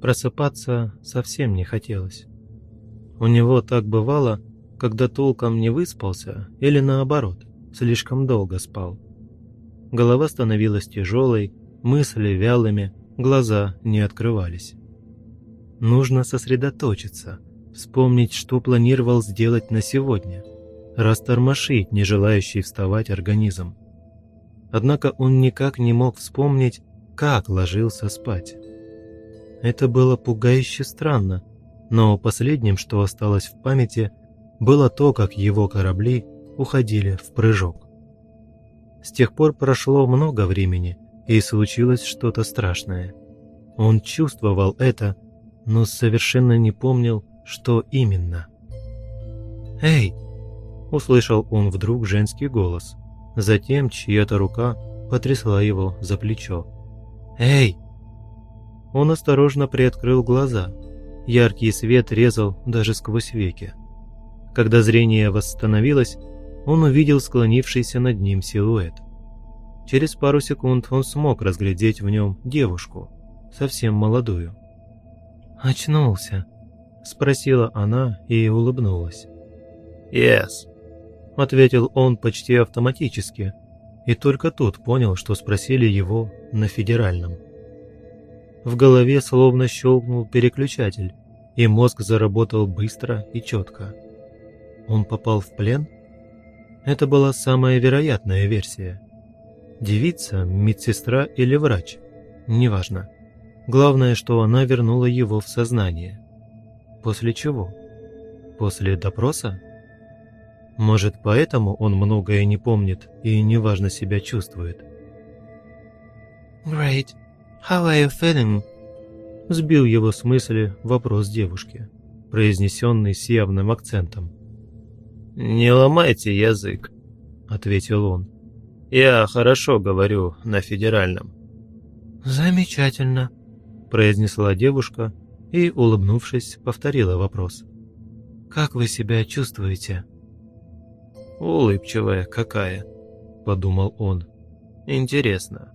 Просыпаться совсем не хотелось. У него так бывало, когда толком не выспался или наоборот, слишком долго спал. Голова становилась тяжелой, мысли вялыми, глаза не открывались. Нужно сосредоточиться, вспомнить, что планировал сделать на сегодня, растормошить не желающий вставать организм. Однако он никак не мог вспомнить, как ложился спать. Это было пугающе странно, но последним, что осталось в памяти, было то, как его корабли уходили в прыжок. С тех пор прошло много времени, и случилось что-то страшное. Он чувствовал это, но совершенно не помнил, что именно. «Эй!» – услышал он вдруг женский голос. Затем чья-то рука потрясла его за плечо. «Эй!» Он осторожно приоткрыл глаза. Яркий свет резал даже сквозь веки. Когда зрение восстановилось, он увидел склонившийся над ним силуэт. Через пару секунд он смог разглядеть в нем девушку, совсем молодую. «Очнулся?» – спросила она и улыбнулась. «Yes», – ответил он почти автоматически, и только тут понял, что спросили его на федеральном. В голове словно щелкнул переключатель, и мозг заработал быстро и четко. Он попал в плен? Это была самая вероятная версия. Девица, медсестра или врач, неважно. Главное, что она вернула его в сознание. После чего? После допроса? Может, поэтому он многое не помнит и неважно себя чувствует. «Great. How are you feeling?» Сбил его с мысли вопрос девушки, произнесенный с явным акцентом. «Не ломайте язык», — ответил он. «Я хорошо говорю на федеральном». «Замечательно», — произнесла девушка и, улыбнувшись, повторила вопрос. «Как вы себя чувствуете?» «Улыбчивая какая», — подумал он. «Интересно.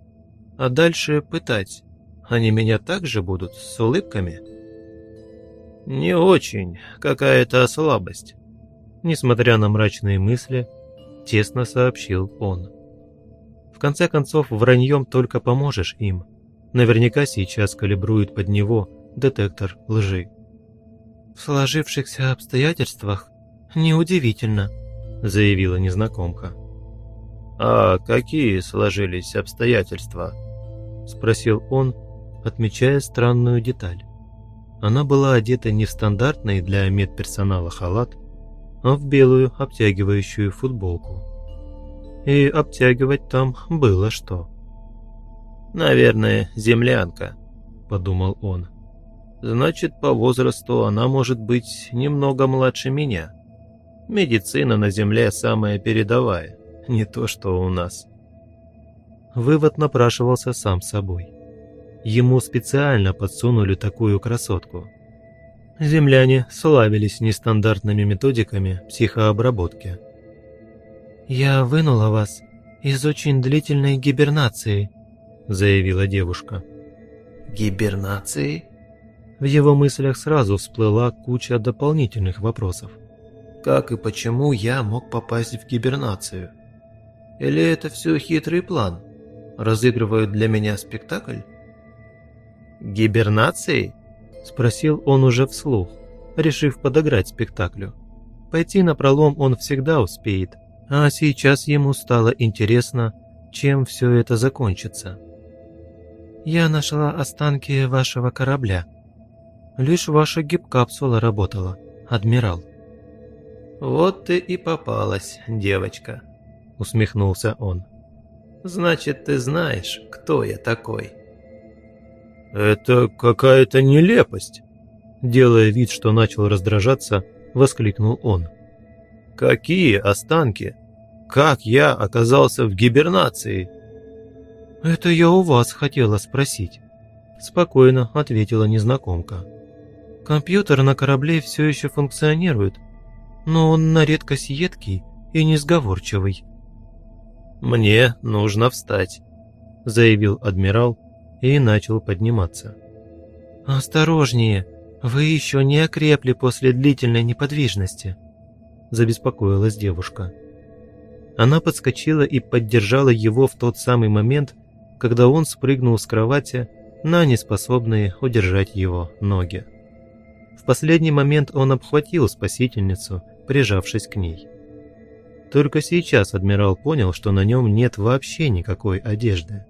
А дальше пытать. Они меня также будут с улыбками?» «Не очень. Какая-то слабость несмотря на мрачные мысли, тесно сообщил он. В конце концов, враньем только поможешь им. Наверняка сейчас калибруют под него детектор лжи. «В сложившихся обстоятельствах неудивительно», — заявила незнакомка. «А какие сложились обстоятельства?» — спросил он, отмечая странную деталь. Она была одета не в стандартный для медперсонала халат, а в белую обтягивающую футболку. И обтягивать там было что. «Наверное, землянка», – подумал он. «Значит, по возрасту она может быть немного младше меня. Медицина на Земле самая передовая, не то что у нас». Вывод напрашивался сам собой. Ему специально подсунули такую красотку – земляне славились нестандартными методиками психообработки. «Я вынула вас из очень длительной гибернации», – заявила девушка. «Гибернации?» В его мыслях сразу всплыла куча дополнительных вопросов. «Как и почему я мог попасть в гибернацию? Или это все хитрый план? Разыгрывают для меня спектакль?» «Гибернации?» – спросил он уже вслух, решив подыграть спектаклю. Пойти на пролом он всегда успеет, а сейчас ему стало интересно, чем все это закончится. «Я нашла останки вашего корабля. Лишь ваша гипкапсула работала, адмирал». «Вот ты и попалась, девочка», – усмехнулся он. «Значит, ты знаешь, кто я такой». «Это какая-то нелепость!» Делая вид, что начал раздражаться, воскликнул он. «Какие останки? Как я оказался в гибернации?» «Это я у вас хотела спросить», – спокойно ответила незнакомка. «Компьютер на корабле все еще функционирует, но он на редкость едкий и несговорчивый». «Мне нужно встать», – заявил адмирал, и начал подниматься. «Осторожнее, вы еще не окрепли после длительной неподвижности», – забеспокоилась девушка. Она подскочила и поддержала его в тот самый момент, когда он спрыгнул с кровати на неспособные удержать его ноги. В последний момент он обхватил спасительницу, прижавшись к ней. Только сейчас адмирал понял, что на нем нет вообще никакой одежды.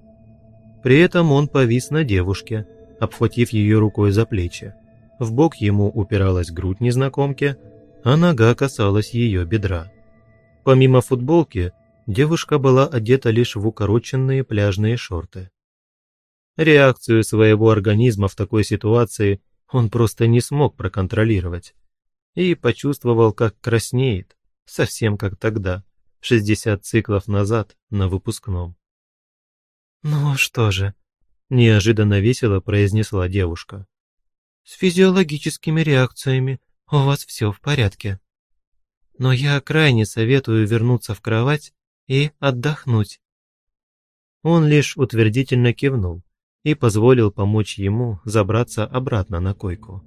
При этом он повис на девушке, обхватив ее рукой за плечи. В бок ему упиралась грудь незнакомки, а нога касалась ее бедра. Помимо футболки, девушка была одета лишь в укороченные пляжные шорты. Реакцию своего организма в такой ситуации он просто не смог проконтролировать и почувствовал, как краснеет, совсем как тогда, 60 циклов назад на выпускном. «Ну что же», – неожиданно весело произнесла девушка. «С физиологическими реакциями у вас все в порядке. Но я крайне советую вернуться в кровать и отдохнуть». Он лишь утвердительно кивнул и позволил помочь ему забраться обратно на койку.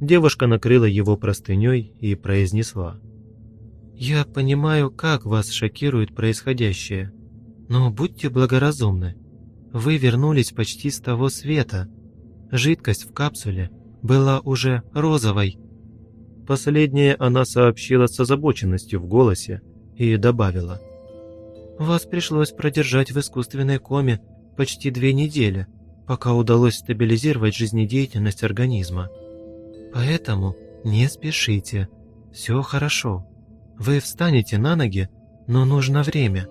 Девушка накрыла его простыней и произнесла. «Я понимаю, как вас шокирует происходящее, но будьте благоразумны. Вы вернулись почти с того света. Жидкость в капсуле была уже розовой. Последнее она сообщила с озабоченностью в голосе и добавила. «Вас пришлось продержать в искусственной коме почти две недели, пока удалось стабилизировать жизнедеятельность организма. Поэтому не спешите, все хорошо. Вы встанете на ноги, но нужно время.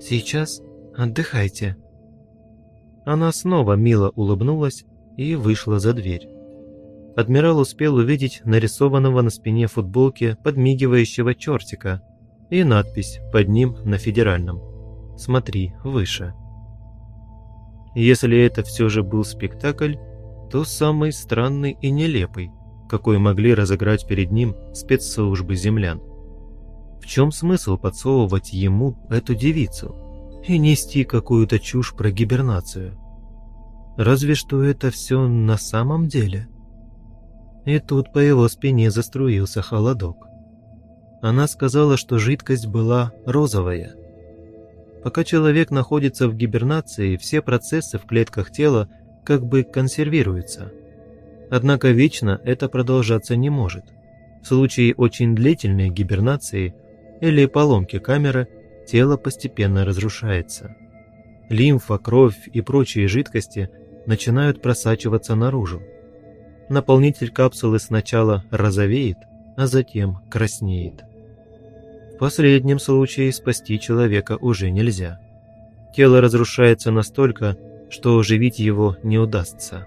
Сейчас отдыхайте». Она снова мило улыбнулась и вышла за дверь. Адмирал успел увидеть нарисованного на спине футболки подмигивающего чертика и надпись под ним на федеральном «Смотри выше». Если это все же был спектакль, то самый странный и нелепый, какой могли разыграть перед ним спецслужбы землян. В чем смысл подсовывать ему эту девицу и нести какую-то чушь про гибернацию? Разве что это все на самом деле? И тут по его спине заструился холодок. Она сказала, что жидкость была розовая. Пока человек находится в гибернации, все процессы в клетках тела как бы консервируются. Однако вечно это продолжаться не может. В случае очень длительной гибернации или поломки камеры тело постепенно разрушается. Лимфа, кровь и прочие жидкости начинают просачиваться наружу. Наполнитель капсулы сначала розовеет, а затем краснеет. В последнем случае спасти человека уже нельзя. Тело разрушается настолько, что оживить его не удастся.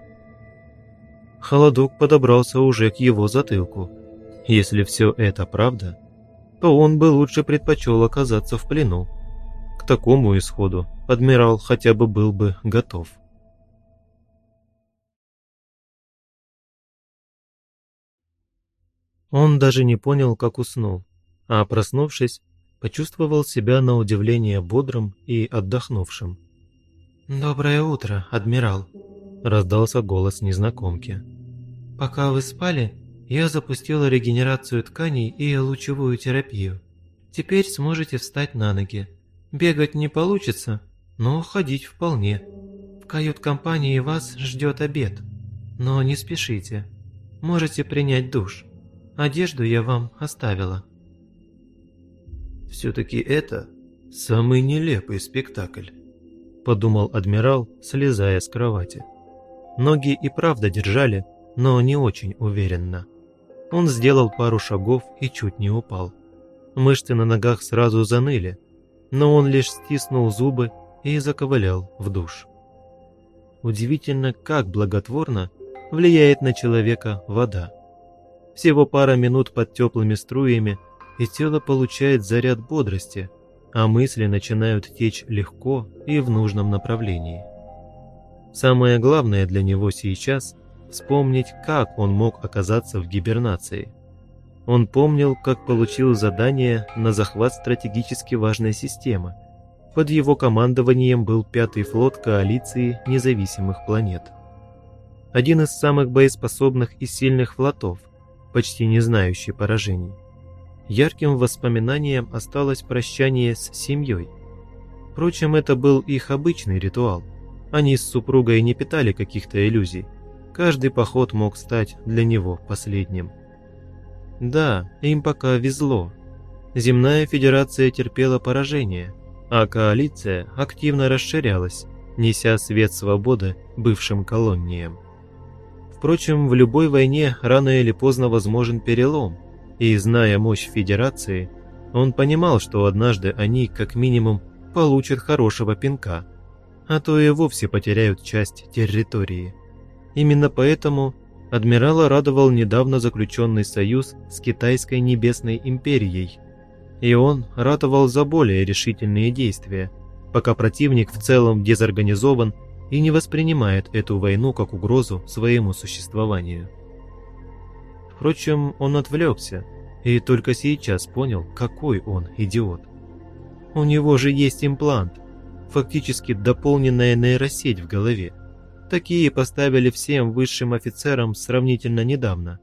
Холодок подобрался уже к его затылку. Если все это правда, то он бы лучше предпочел оказаться в плену. К такому исходу адмирал хотя бы был бы готов. Он даже не понял, как уснул, а проснувшись, почувствовал себя на удивление бодрым и отдохнувшим. «Доброе утро, адмирал», – раздался голос незнакомки. «Пока вы спали, я запустила регенерацию тканей и лучевую терапию. Теперь сможете встать на ноги. Бегать не получится, но ходить вполне. В кают-компании вас ждет обед. Но не спешите. Можете принять душ. Одежду я вам оставила». «Все-таки это самый нелепый спектакль», – подумал адмирал, слезая с кровати. Ноги и правда держали, но не очень уверенно. Он сделал пару шагов и чуть не упал. Мышцы на ногах сразу заныли, но он лишь стиснул зубы и заковылял в душ. Удивительно, как благотворно влияет на человека вода. Всего пара минут под теплыми струями, и тело получает заряд бодрости, а мысли начинают течь легко и в нужном направлении. Самое главное для него сейчас – вспомнить, как он мог оказаться в гибернации. Он помнил, как получил задание на захват стратегически важной системы. Под его командованием был пятый флот коалиции независимых планет. один из самых боеспособных и сильных флотов, почти не знающий поражений. Ярким воспоминанием осталось прощание с семьей. Впрочем, это был их обычный ритуал. Они с супругой не питали каких-то иллюзий. Каждый поход мог стать для него последним. Да, им пока везло. Земная Федерация терпела поражение, а коалиция активно расширялась, неся свет свободы бывшим колониям. Впрочем, в любой войне рано или поздно возможен перелом, и, зная мощь Федерации, он понимал, что однажды они, как минимум, получат хорошего пинка, а то и вовсе потеряют часть территории. Именно поэтому адмирала радовал недавно заключенный союз с Китайской Небесной Империей, и он ратовал за более решительные действия, пока противник в целом дезорганизован и не воспринимает эту войну как угрозу своему существованию. Впрочем, он отвлекся и только сейчас понял, какой он идиот. У него же есть имплант, фактически дополненная нейросеть в голове. Такие поставили всем высшим офицерам сравнительно недавно.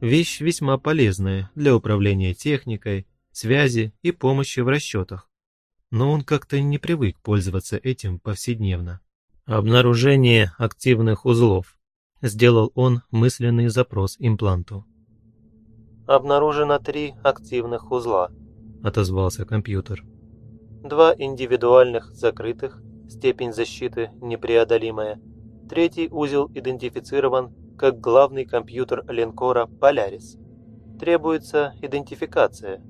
Вещь весьма полезная для управления техникой, связи и помощи в расчетах. Но он как-то не привык пользоваться этим повседневно. «Обнаружение активных узлов», – сделал он мысленный запрос импланту. «Обнаружено три активных узла», – отозвался компьютер. «Два индивидуальных закрытых, степень защиты непреодолимая. Третий узел идентифицирован как главный компьютер линкора «Полярис». Требуется идентификация.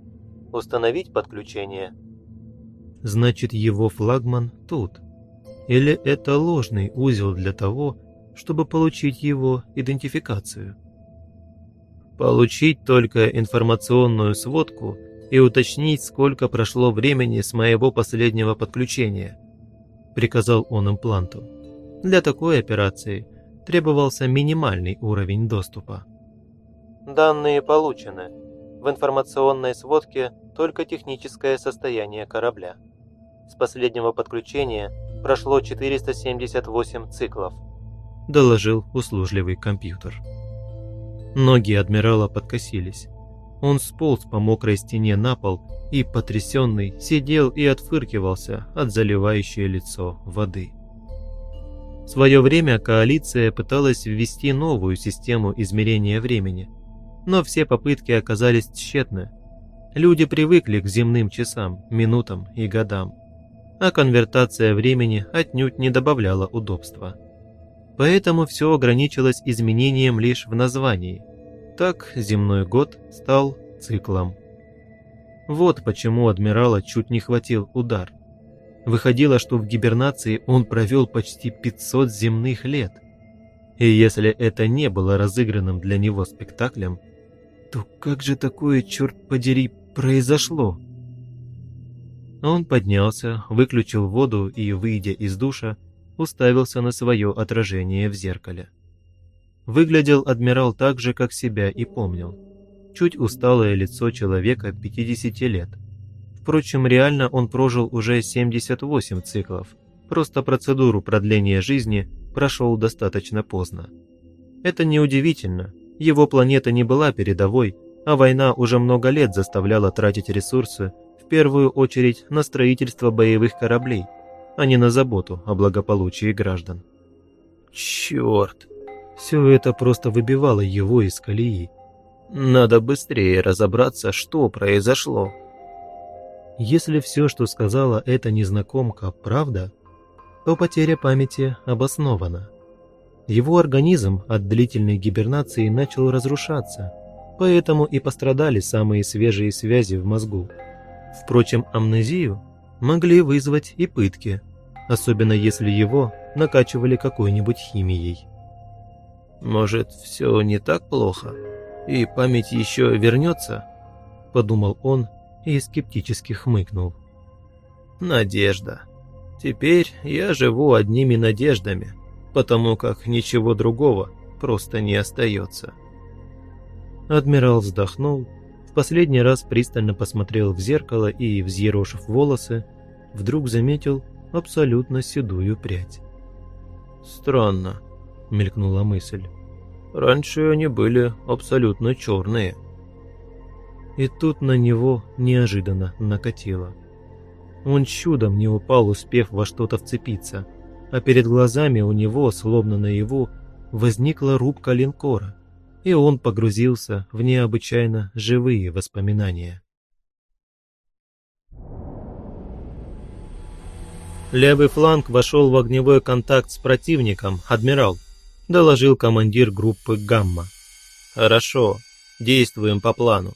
Установить подключение». «Значит, его флагман тут», или это ложный узел для того, чтобы получить его идентификацию? Получить только информационную сводку и уточнить, сколько прошло времени с моего последнего подключения, приказал он импланту. Для такой операции требовался минимальный уровень доступа. Данные получены. В информационной сводке только техническое состояние корабля. С последнего подключения прошло 478 циклов», – доложил услужливый компьютер. Ноги адмирала подкосились. Он сполз по мокрой стене на пол и, потрясенный, сидел и отфыркивался от заливающей лицо воды. В свое время коалиция пыталась ввести новую систему измерения времени, но все попытки оказались тщетны. Люди привыкли к земным часам, минутам и годам а конвертация времени отнюдь не добавляла удобства. Поэтому все ограничилось изменением лишь в названии. Так земной год стал циклом. Вот почему адмирала чуть не хватил удар. Выходило, что в гибернации он провел почти 500 земных лет. И если это не было разыгранным для него спектаклем, то как же такое, черт подери, произошло? Он поднялся, выключил воду и, выйдя из душа, уставился на свое отражение в зеркале. Выглядел адмирал так же, как себя и помнил. Чуть усталое лицо человека 50 лет. Впрочем, реально он прожил уже 78 циклов. Просто процедуру продления жизни прошел достаточно поздно. Это неудивительно. Его планета не была передовой, а война уже много лет заставляла тратить ресурсы первую очередь на строительство боевых кораблей, а не на заботу о благополучии граждан. Черт! Все это просто выбивало его из колеи. Надо быстрее разобраться, что произошло. Если все, что сказала эта незнакомка, правда, то потеря памяти обоснована. Его организм от длительной гибернации начал разрушаться, поэтому и пострадали самые свежие связи в мозгу. Впрочем, амнезию могли вызвать и пытки, особенно если его накачивали какой-нибудь химией. «Может, все не так плохо, и память еще вернется?» – подумал он и скептически хмыкнул. «Надежда. Теперь я живу одними надеждами, потому как ничего другого просто не остается». Адмирал вздохнул в последний раз пристально посмотрел в зеркало и, взъерошив волосы, вдруг заметил абсолютно седую прядь. «Странно. мелькнула мысль. «Раньше они были абсолютно черные». И тут на него неожиданно накатило. Он чудом не упал, успев во что-то вцепиться, а перед глазами у него, словно наяву, возникла рубка линкора, и он погрузился в необычайно живые воспоминания. Левый фланг вошел в огневой контакт с противником, адмирал, доложил командир группы «Гамма». «Хорошо, действуем по плану».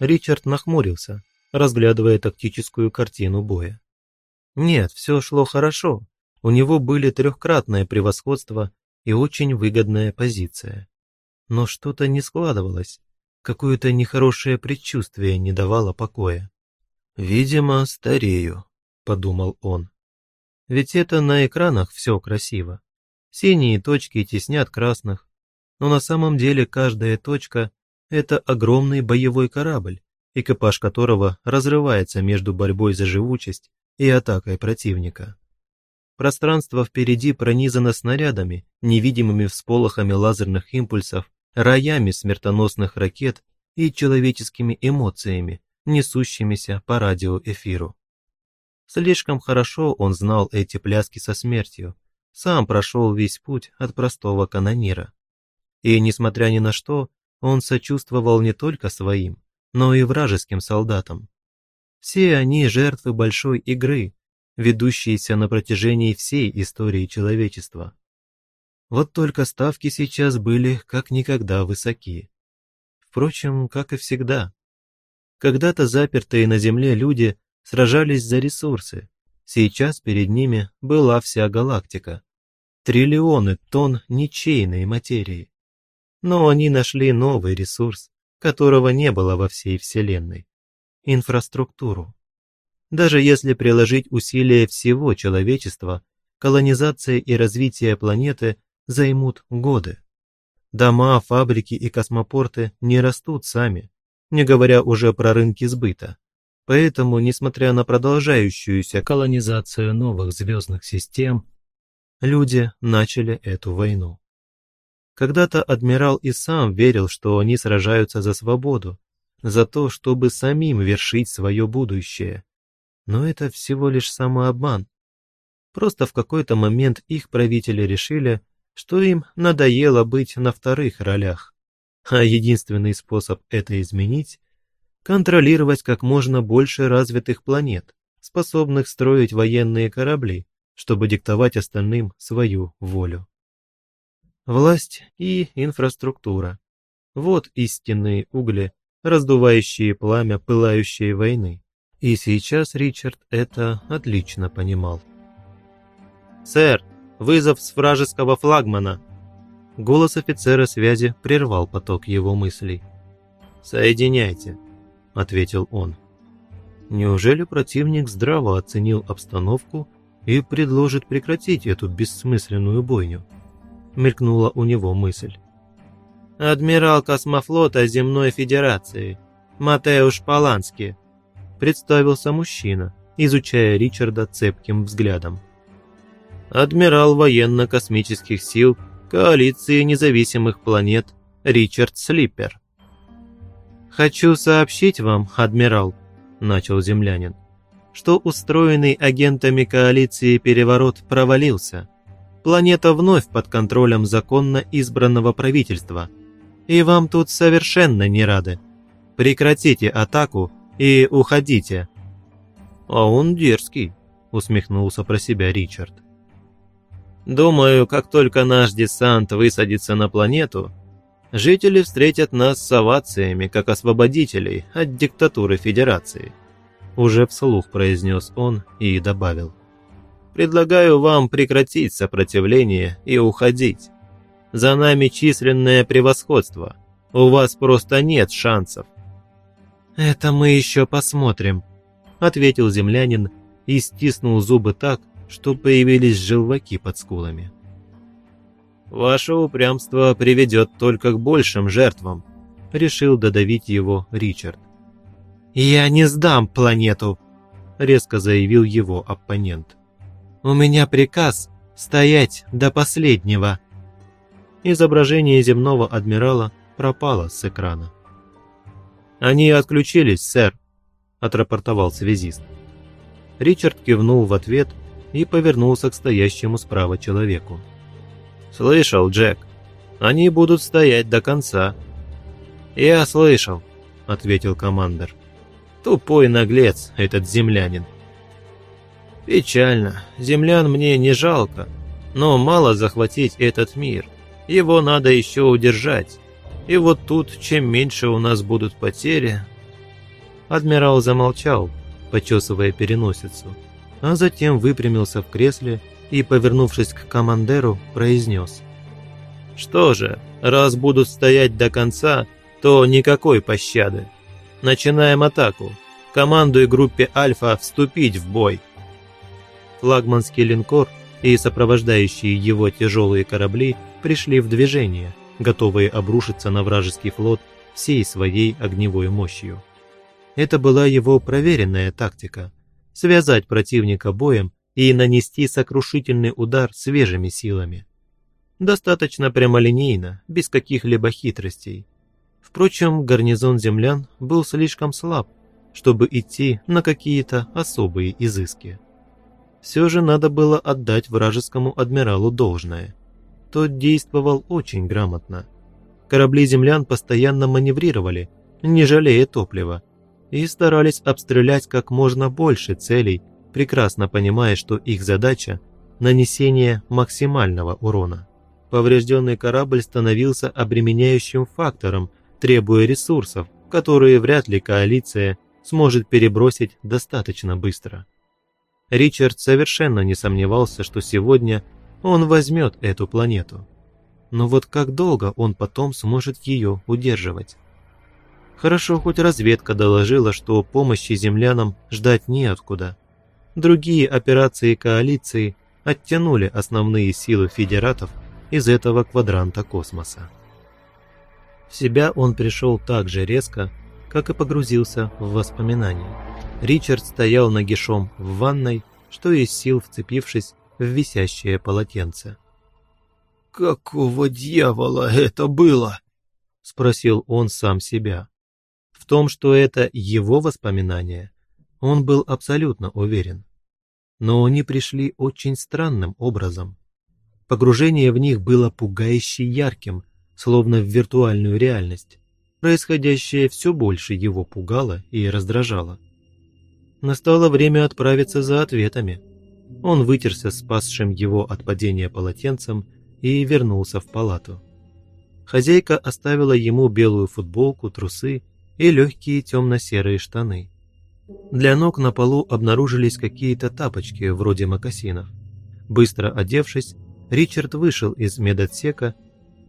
Ричард нахмурился, разглядывая тактическую картину боя. Нет, все шло хорошо. У него были трехкратное превосходство и очень выгодная позиция. Но что-то не складывалось, какое-то нехорошее предчувствие не давало покоя. «Видимо, старею», — подумал он. Ведь это на экранах все красиво. Синие точки теснят красных, но на самом деле каждая точка — это огромный боевой корабль, экипаж которого разрывается между борьбой за живучесть и атакой противника. Пространство впереди пронизано снарядами, невидимыми всполохами лазерных импульсов, роями смертоносных ракет и человеческими эмоциями, несущимися по радиоэфиру. Слишком хорошо он знал эти пляски со смертью, сам прошел весь путь от простого канонира. И, несмотря ни на что, он сочувствовал не только своим, но и вражеским солдатам. Все они жертвы большой игры, ведущиеся на протяжении всей истории человечества. Вот только ставки сейчас были как никогда высоки. Впрочем, как и всегда. Когда-то запертые на земле люди сражались за ресурсы. Сейчас перед ними была вся галактика. Триллионы тонн ничейной материи. Но они нашли новый ресурс, которого не было во всей Вселенной. Инфраструктуру. Даже если приложить усилия всего человечества, колонизация и развитие планеты займут годы. Дома, фабрики и космопорты не растут сами, не говоря уже про рынки сбыта. Поэтому, несмотря на продолжающуюся колонизацию новых звездных систем, люди начали эту войну. Когда-то адмирал и сам верил, что они сражаются за свободу, за то, чтобы самим вершить свое будущее, но это всего лишь самообман. Просто в какой-то момент их правители решили, что им надоело быть на вторых ролях. А единственный способ это изменить – контролировать как можно больше развитых планет, способных строить военные корабли, чтобы диктовать остальным свою волю. Власть и инфраструктура – вот истинные угли, раздувающие пламя пылающей войны. И сейчас Ричард это отлично понимал. «Сэр, вызов с вражеского флагмана!» Голос офицера связи прервал поток его мыслей. «Соединяйте», — ответил он. Неужели противник здраво оценил обстановку и предложит прекратить эту бессмысленную бойню? Мелькнула у него мысль. «Адмирал космофлота Земной Федерации, Матеуш Палански», представился мужчина, изучая Ричарда цепким взглядом. Адмирал военно-космических сил Коалиции независимых планет Ричард Слиппер. «Хочу сообщить вам, адмирал», – начал землянин, что устроенный агентами коалиции переворот провалился. Планета вновь под контролем законно избранного правительства. И вам тут совершенно не рады. Прекратите атаку и уходите». «А он дерзкий», — усмехнулся про себя Ричард. «Думаю, как только наш десант высадится на планету, жители встретят нас с овациями, как освободителей от диктатуры Федерации», уже вслух произнес он и добавил. «Предлагаю вам прекратить сопротивление и уходить. За нами численное превосходство. У вас просто нет шансов. «Это мы еще посмотрим», — ответил землянин и стиснул зубы так, что появились желваки под скулами. «Ваше упрямство приведет только к большим жертвам», — решил додавить его Ричард. «Я не сдам планету», — резко заявил его оппонент. «У меня приказ стоять до последнего». изображение земного адмирала пропало с экрана. «Они отключились, сэр», – отрапортовал связист. Ричард кивнул в ответ и повернулся к стоящему справа человеку. «Слышал, Джек, они будут стоять до конца». «Я слышал», – ответил командир. «Тупой наглец этот землянин». «Печально. Землян мне не жалко, но мало захватить этот мир. Его надо еще удержать. И вот тут, чем меньше у нас будут потери...» Адмирал замолчал, почесывая переносицу, а затем выпрямился в кресле и, повернувшись к командеру, произнес. «Что же, раз будут стоять до конца, то никакой пощады. Начинаем атаку. Командуй группе «Альфа» вступить в бой». Флагманский линкор и сопровождающие его тяжелые корабли пришли в движение, готовые обрушиться на вражеский флот всей своей огневой мощью. Это была его проверенная тактика – связать противника боем и нанести сокрушительный удар свежими силами. Достаточно прямолинейно, без каких-либо хитростей. Впрочем, гарнизон землян был слишком слаб, чтобы идти на какие-то особые изыски. Все же надо было отдать вражескому адмиралу должное. Тот действовал очень грамотно. Корабли землян постоянно маневрировали, не жалея топлива, и старались обстрелять как можно больше целей, прекрасно понимая, что их задача – нанесение максимального урона. Поврежденный корабль становился обременяющим фактором, требуя ресурсов, которые вряд ли коалиция сможет перебросить достаточно быстро. Ричард совершенно не сомневался, что сегодня он возьмет эту планету. Но вот как долго он потом сможет ее удерживать? Хорошо, хоть разведка доложила, что помощи землянам ждать неоткуда. Другие операции коалиции оттянули основные силы федератов из этого квадранта космоса. В себя он пришел так же резко, как и погрузился в воспоминания. Ричард стоял нагишом в ванной, что из сил вцепившись в висящее полотенце. «Какого дьявола это было?» – спросил он сам себя том, что это его воспоминания, он был абсолютно уверен. Но они пришли очень странным образом. Погружение в них было пугающе ярким, словно в виртуальную реальность. Происходящее все больше его пугало и раздражало. Настало время отправиться за ответами. Он вытерся спасшим его от падения полотенцем и вернулся в палату. Хозяйка оставила ему белую футболку, трусы и легкие темно-серые штаны. Для ног на полу обнаружились какие-то тапочки вроде мокасинов. Быстро одевшись, Ричард вышел из медотсека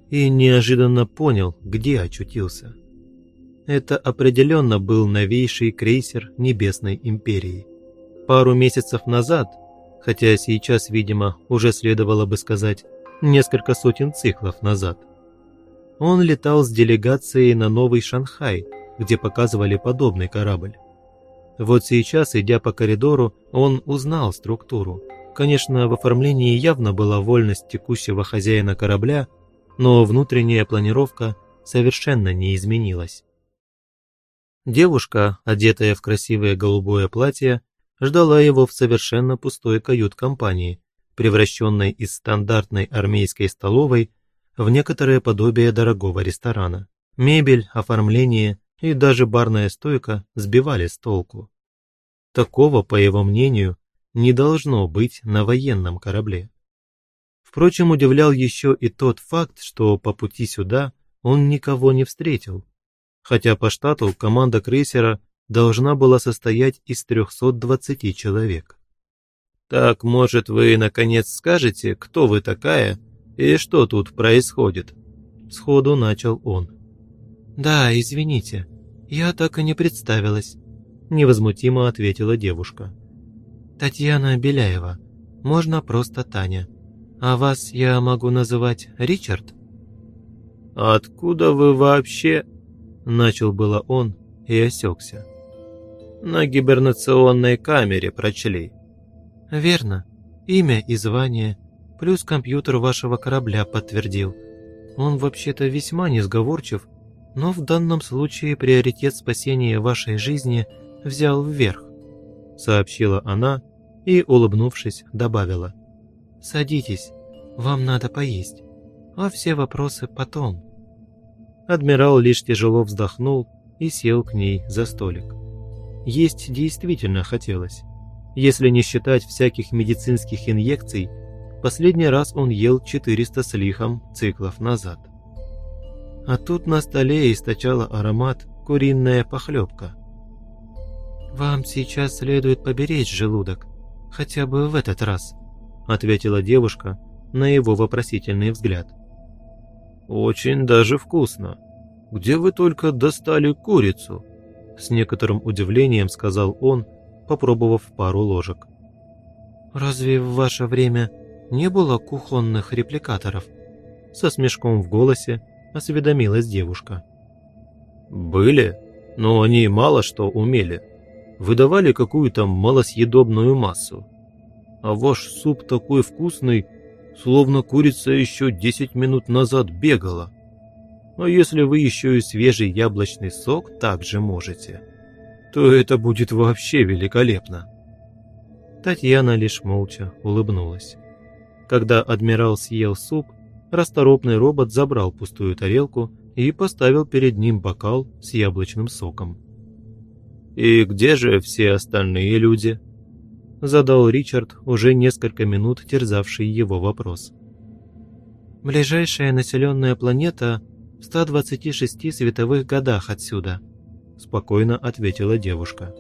и неожиданно понял, где очутился. Это определенно был новейший крейсер Небесной Империи. Пару месяцев назад, хотя сейчас, видимо, уже следовало бы сказать, несколько сотен циклов назад, он летал с делегацией на Новый Шанхай – где показывали подобный корабль. Вот сейчас, идя по коридору, он узнал структуру. Конечно, в оформлении явно была вольность текущего хозяина корабля, но внутренняя планировка совершенно не изменилась. Девушка, одетая в красивое голубое платье, ждала его в совершенно пустой кают-компании, превращенной из стандартной армейской столовой в некоторое подобие дорогого ресторана. Мебель, оформление и даже барная стойка сбивали с толку. Такого, по его мнению, не должно быть на военном корабле. Впрочем, удивлял еще и тот факт, что по пути сюда он никого не встретил, хотя по штату команда крейсера должна была состоять из 320 человек. «Так, может, вы наконец скажете, кто вы такая и что тут происходит?» Сходу начал он. «Да, извините, я так и не представилась», – невозмутимо ответила девушка. «Татьяна Беляева. Можно просто Таня. А вас я могу называть Ричард?» «Откуда вы вообще?» – начал было он и осекся. «На гибернационной камере прочли». «Верно. Имя и звание, плюс компьютер вашего корабля подтвердил. Он вообще-то весьма несговорчив, но в данном случае приоритет спасения вашей жизни взял вверх», — сообщила она и, улыбнувшись, добавила. «Садитесь, вам надо поесть, а все вопросы потом». Адмирал лишь тяжело вздохнул и сел к ней за столик. Есть действительно хотелось. Если не считать всяких медицинских инъекций, последний раз он ел 400 с лихом циклов назад. А тут на столе источала аромат куриная похлебка. «Вам сейчас следует поберечь желудок, хотя бы в этот раз», ответила девушка на его вопросительный взгляд. «Очень даже вкусно. Где вы только достали курицу?» С некоторым удивлением сказал он, попробовав пару ложек. «Разве в ваше время не было кухонных репликаторов?» Со смешком в голосе осведомилась девушка. «Были, но они мало что умели. Выдавали какую-то малосъедобную массу. А ваш суп такой вкусный, словно курица еще десять минут назад бегала. А если вы еще и свежий яблочный сок также можете, то это будет вообще великолепно». Татьяна лишь молча улыбнулась. Когда адмирал съел суп, расторопный робот забрал пустую тарелку и поставил перед ним бокал с яблочным соком. «И где же все остальные люди?» Задал Ричард, уже несколько минут терзавший его вопрос. «Ближайшая населенная планета в 126 световых годах отсюда», спокойно ответила девушка.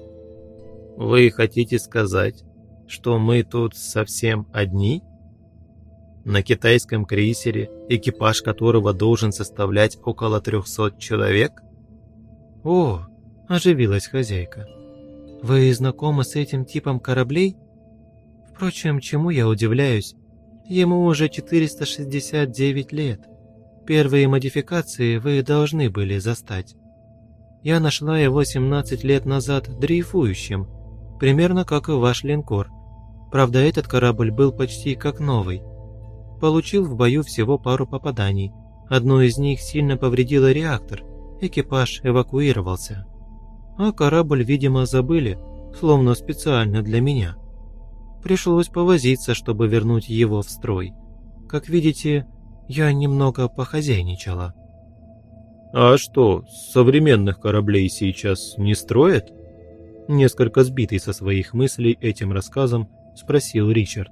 «Вы хотите сказать, что мы тут совсем одни?» на китайском крейсере, экипаж которого должен составлять около 300 человек? О, оживилась хозяйка. Вы знакомы с этим типом кораблей? Впрочем, чему я удивляюсь? Ему уже 469 лет. Первые модификации вы должны были застать. Я нашла его 17 лет назад дрейфующим, примерно как и ваш линкор. Правда, этот корабль был почти как новый – получил в бою всего пару попаданий. Одно из них сильно повредило реактор, экипаж эвакуировался. А корабль, видимо, забыли, словно специально для меня. Пришлось повозиться, чтобы вернуть его в строй. Как видите, я немного похозяйничала. «А что, современных кораблей сейчас не строят?» Несколько сбитый со своих мыслей этим рассказом, спросил Ричард.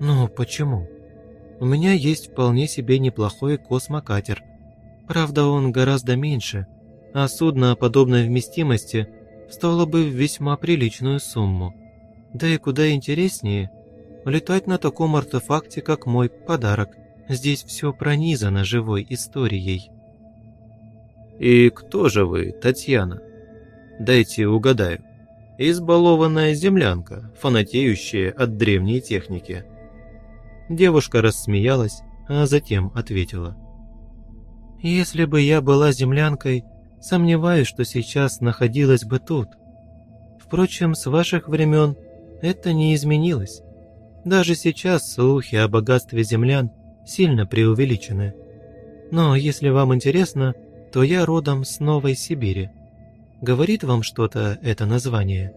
«Ну, почему?» У меня есть вполне себе неплохой космокатер. Правда, он гораздо меньше, а судно подобной вместимости стоило бы весьма приличную сумму. Да и куда интереснее летать на таком артефакте, как мой подарок. Здесь все пронизано живой историей. «И кто же вы, Татьяна? Дайте угадаю. Избалованная землянка, фанатеющая от древней техники». Девушка рассмеялась, а затем ответила. «Если бы я была землянкой, сомневаюсь, что сейчас находилась бы тут. Впрочем, с ваших времен это не изменилось. Даже сейчас слухи о богатстве землян сильно преувеличены. Но если вам интересно, то я родом с Новой Сибири. Говорит вам что-то это название?»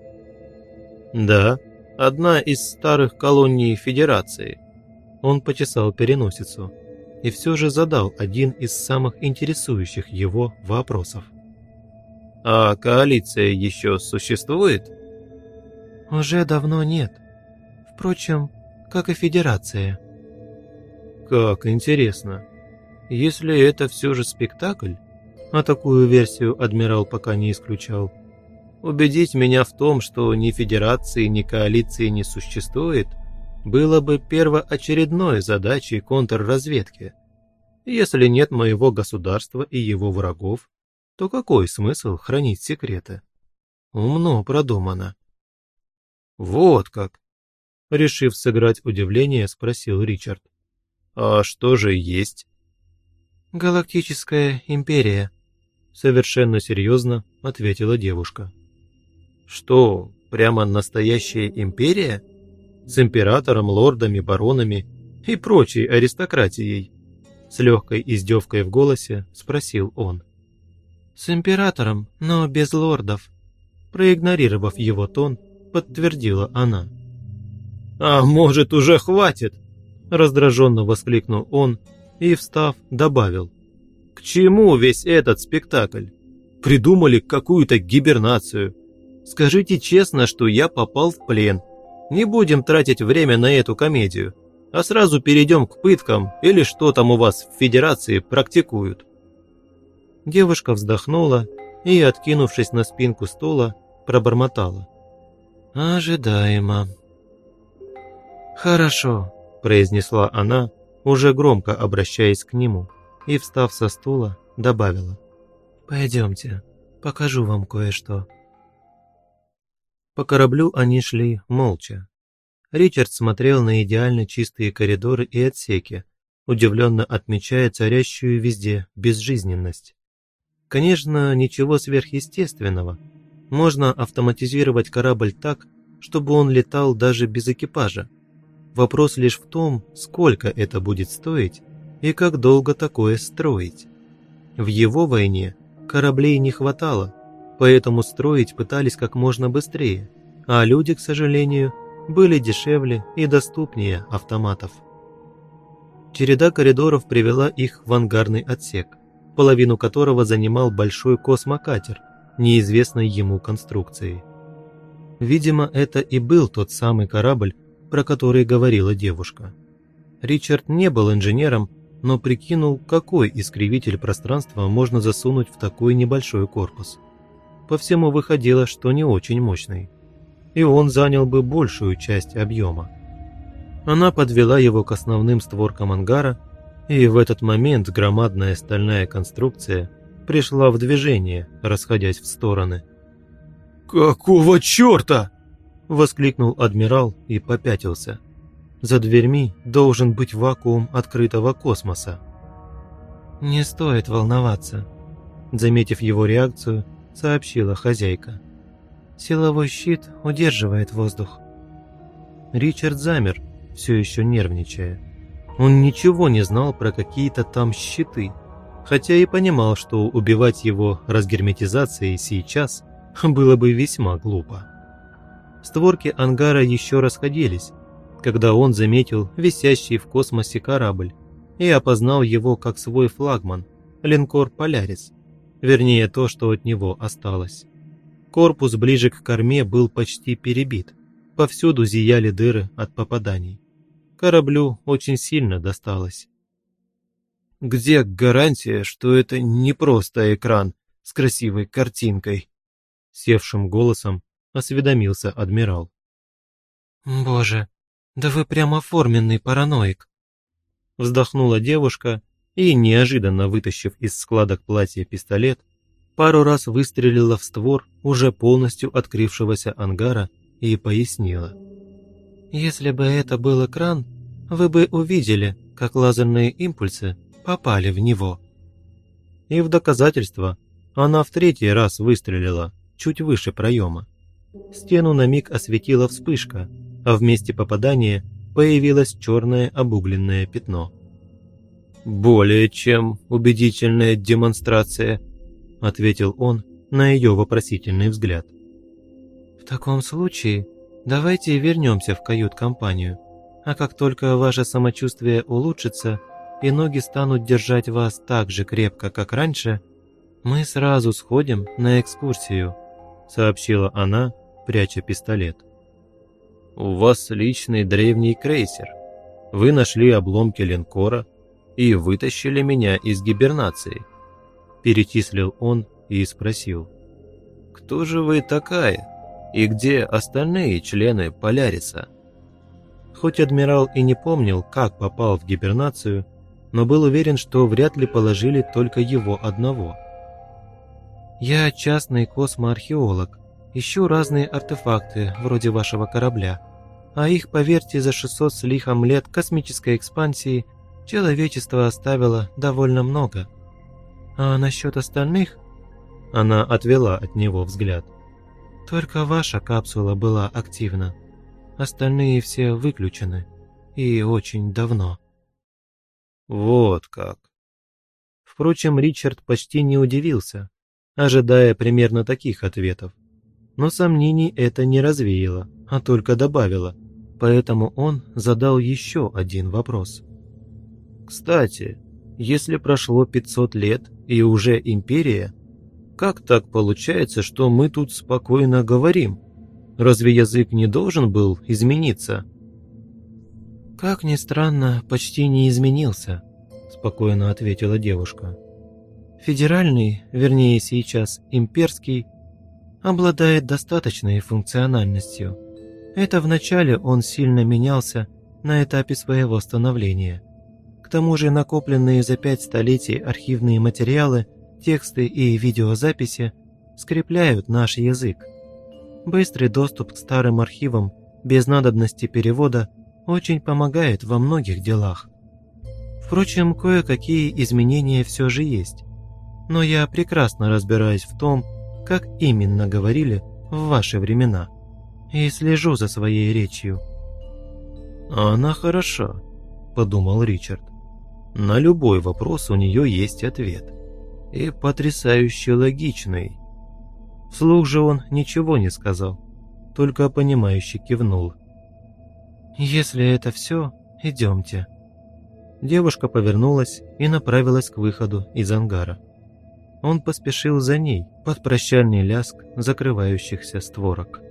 «Да, одна из старых колоний Федерации», он почесал переносицу и все же задал один из самых интересующих его вопросов. «А коалиция еще существует?» «Уже давно нет. Впрочем, как и Федерация». «Как интересно. Если это все же спектакль, а такую версию адмирал пока не исключал, убедить меня в том, что ни Федерации, ни коалиции не существует – было бы первоочередной задачей контрразведки. Если нет моего государства и его врагов, то какой смысл хранить секреты? Умно продумано. Вот как. Решив сыграть удивление, спросил Ричард. А что же есть? Галактическая империя, совершенно серьезно ответила девушка. Что, прямо настоящая империя? с императором, лордами, баронами и прочей аристократией. С легкой издевкой в голосе спросил он. «С императором, но без лордов», проигнорировав его тон, подтвердила она. «А может, уже хватит?» раздраженно воскликнул он и, встав, добавил. «К чему весь этот спектакль? Придумали какую-то гибернацию. Скажите честно, что я попал в плен. Не будем тратить время на эту комедию, а сразу перейдем к пыткам или что там у вас в Федерации практикуют». Девушка вздохнула и, откинувшись на спинку стула, пробормотала. «Ожидаемо». «Хорошо», – произнесла она, уже громко обращаясь к нему, и, встав со стула, добавила. «Пойдемте, покажу вам кое-что». По кораблю они шли молча. Ричард смотрел на идеально чистые коридоры и отсеки, удивленно отмечая царящую везде безжизненность. Конечно, ничего сверхъестественного. Можно автоматизировать корабль так, чтобы он летал даже без экипажа. Вопрос лишь в том, сколько это будет стоить и как долго такое строить. В его войне кораблей не хватало, поэтому строить пытались как можно быстрее, а люди, к сожалению, были дешевле и доступнее автоматов. Череда коридоров привела их в ангарный отсек половину которого занимал большой космокатер неизвестной ему конструкции. Видимо, это и был тот самый корабль, про который говорила девушка. Ричард не был инженером, но прикинул, какой искривитель пространства можно засунуть в такой небольшой корпус. По всему выходило, что не очень мощный. И он занял бы большую часть объема. Она подвела его к основным створкам ангара и в этот момент громадная стальная конструкция пришла в движение, расходясь в стороны. «Какого черта?» – воскликнул адмирал и попятился. За дверьми должен быть вакуум открытого космоса. «Не стоит волноваться», – заметив его реакцию, сообщила хозяйка. «Силовой щит удерживает воздух». Ричард замер, все еще нервничая. Он ничего не знал про какие-то там щиты, хотя и понимал, что убивать его разгерметизацией сейчас было бы весьма глупо. Створки ангара еще расходились, когда он заметил висящий в космосе корабль и опознал его как свой флагман, линкор «Полярис», вернее то, что от него осталось. Корпус ближе к корме был почти перебит, повсюду зияли дыры от попаданий кораблю очень сильно досталось. Где гарантия, что это не просто экран с красивой картинкой? Севшим голосом осведомился адмирал. «Боже, да вы прямо форменный параноик!» Вздохнула девушка и, неожиданно вытащив из складок платья пистолет, пару раз выстрелила в створ уже полностью открывшегося ангара и пояснила. Если бы это был экран, вы бы увидели, как лазерные импульсы попали в него. И в доказательство она в третий раз выстрелила чуть выше проема. Стену на миг осветила вспышка, а в месте попадания появилось черное обугленное пятно. «Более чем убедительная демонстрация», – ответил он на ее вопросительный взгляд. «В таком случае давайте вернемся в кают-компанию. А как только ваше самочувствие улучшится и ноги станут держать вас так же крепко, как раньше, мы сразу сходим на экскурсию», – сообщила она, пряча пистолет. «У вас личный древний крейсер. Вы нашли обломки линкора и вытащили меня из гибернации», – перечислил он и спросил. «Кто же вы такая? И где остальные члены Поляриса?» Хоть адмирал и не помнил, как попал в гибернацию, но был уверен, что вряд ли положили только его одного. «Я частный космоархеолог, ищу разные артефакты, вроде вашего корабля, а их, поверьте, за 600 с лихом лет космической экспансии человечество оставило довольно много. А насчет остальных...» Она отвела от него взгляд. «Только ваша капсула была активна». Остальные все выключены. И очень давно. Вот как. Впрочем, Ричард почти не удивился, ожидая примерно таких ответов. Но сомнений это не развеяло, а только добавило, поэтому он задал еще один вопрос. «Кстати, если прошло 500 лет и уже империя, как так получается, что мы тут спокойно говорим? Разве язык не должен был измениться?» «Как ни странно, почти не изменился», – спокойно ответила девушка. «Федеральный, вернее сейчас имперский, обладает достаточной функциональностью. Это вначале он сильно менялся на этапе своего становления. К тому же накопленные за пять столетий архивные материалы, тексты и видеозаписи скрепляют наш язык. Быстрый доступ к старым архивам без надобности перевода – очень помогает во многих делах. Впрочем, кое-какие изменения все же есть. Но я прекрасно разбираюсь в том, как именно говорили в ваши времена, и слежу за своей речью». «Она хороша», – подумал Ричард. «На любой вопрос у нее есть ответ. И потрясающе логичный». Вслух же он ничего не сказал, только понимающе кивнул. «Если это все, идемте». Девушка повернулась и направилась к выходу из ангара. Он поспешил за ней под прощальный ляск закрывающихся створок.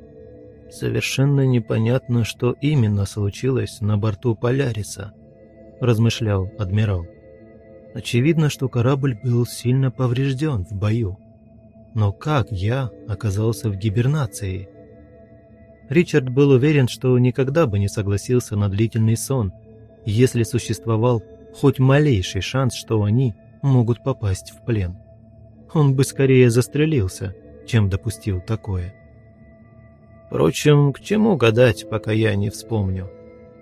«Совершенно непонятно, что именно случилось на борту Поляриса», – размышлял адмирал. «Очевидно, что корабль был сильно поврежден в бою. Но как я оказался в гибернации?» Ричард был уверен, что никогда бы не согласился на длительный сон, если существовал хоть малейший шанс, что они могут попасть в плен. Он бы скорее застрелился, чем допустил такое. Впрочем, к чему гадать, пока я не вспомню?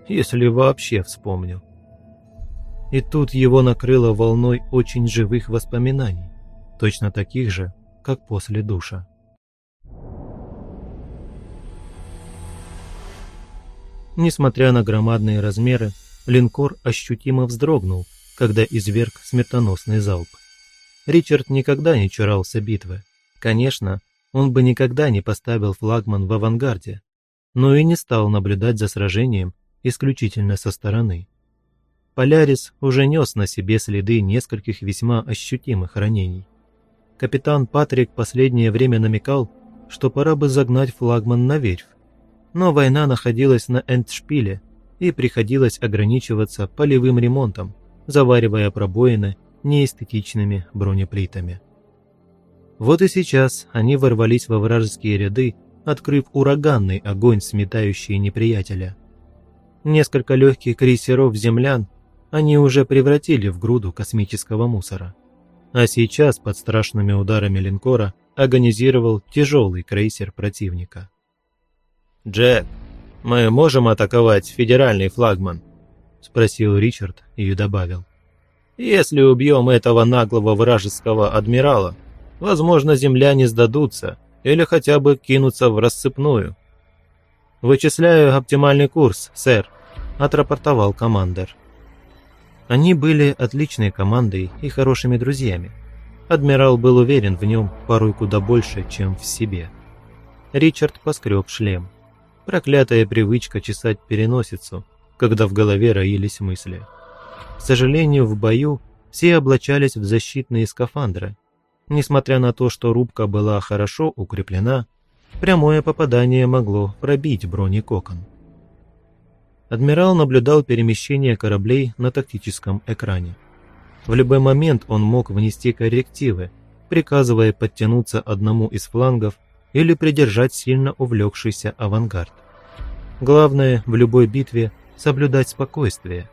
Если вообще вспомню. И тут его накрыло волной очень живых воспоминаний, точно таких же, как после душа. Несмотря на громадные размеры, линкор ощутимо вздрогнул, когда изверг смертоносный залп. Ричард никогда не чурался битвы. Конечно, он бы никогда не поставил флагман в авангарде, но и не стал наблюдать за сражением исключительно со стороны. Полярис уже нес на себе следы нескольких весьма ощутимых ранений. Капитан Патрик последнее время намекал, что пора бы загнать флагман на верфь, но война находилась на эндшпиле и приходилось ограничиваться полевым ремонтом, заваривая пробоины неэстетичными бронеплитами. Вот и сейчас они ворвались во вражеские ряды, открыв ураганный огонь, сметающий неприятеля. Несколько легких крейсеров-землян они уже превратили в груду космического мусора. А сейчас под страшными ударами линкора агонизировал тяжелый крейсер противника. «Джек, мы можем атаковать федеральный флагман?» – спросил Ричард и добавил. «Если убьем этого наглого вражеского адмирала, возможно, земляне сдадутся или хотя бы кинутся в рассыпную». «Вычисляю оптимальный курс, сэр», – отрапортовал командир. Они были отличной командой и хорошими друзьями. Адмирал был уверен в нем порой куда больше, чем в себе. Ричард поскреб шлем. Проклятая привычка чесать переносицу, когда в голове роились мысли. К сожалению, в бою все облачались в защитные скафандры. Несмотря на то, что рубка была хорошо укреплена, прямое попадание могло пробить бронекокон. Адмирал наблюдал перемещение кораблей на тактическом экране. В любой момент он мог внести коррективы, приказывая подтянуться одному из флангов или придержать сильно увлекшийся авангард. Главное в любой битве – соблюдать спокойствие.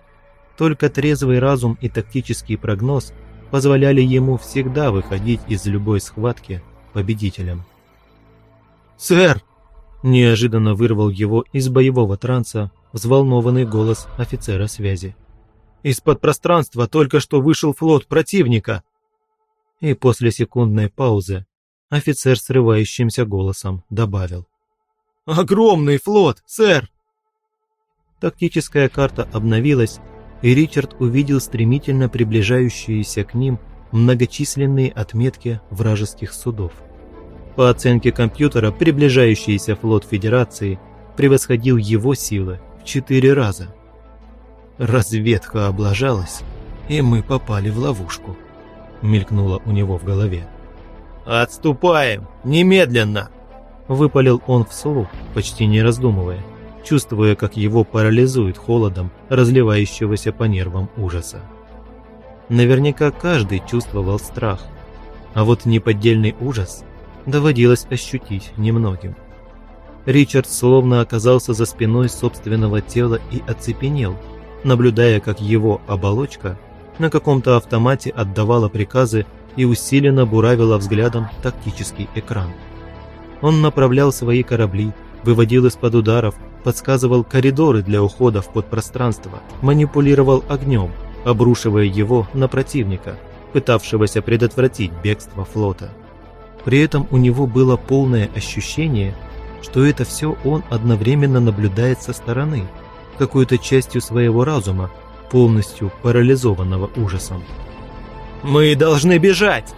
Только трезвый разум и тактический прогноз позволяли ему всегда выходить из любой схватки победителем. «Сэр!» – неожиданно вырвал его из боевого транса взволнованный голос офицера связи. «Из-под пространства только что вышел флот противника!» И после секундной паузы офицер срывающимся голосом добавил. «Огромный флот, сэр!» Тактическая карта обновилась, и Ричард увидел стремительно приближающиеся к ним многочисленные отметки вражеских судов. По оценке компьютера, приближающийся флот Федерации превосходил его силы в четыре раза. Разведка облажалась, и мы попали в ловушку, мелькнуло у него в голове. «Отступаем! Немедленно!» Выпалил он вслух, почти не раздумывая, чувствуя, как его парализует холодом разливающегося по нервам ужаса. Наверняка каждый чувствовал страх, а вот неподдельный ужас доводилось ощутить немногим. Ричард словно оказался за спиной собственного тела и оцепенел, наблюдая, как его оболочка на каком-то автомате отдавала приказы и усиленно буравила взглядом тактический экран. Он направлял свои корабли, выводил из-под ударов, подсказывал коридоры для ухода в подпространство, манипулировал огнем, обрушивая его на противника, пытавшегося предотвратить бегство флота. При этом у него было полное ощущение, что это все он одновременно наблюдает со стороны, какой-то частью своего разума, полностью парализованного ужасом. «Мы должны бежать!»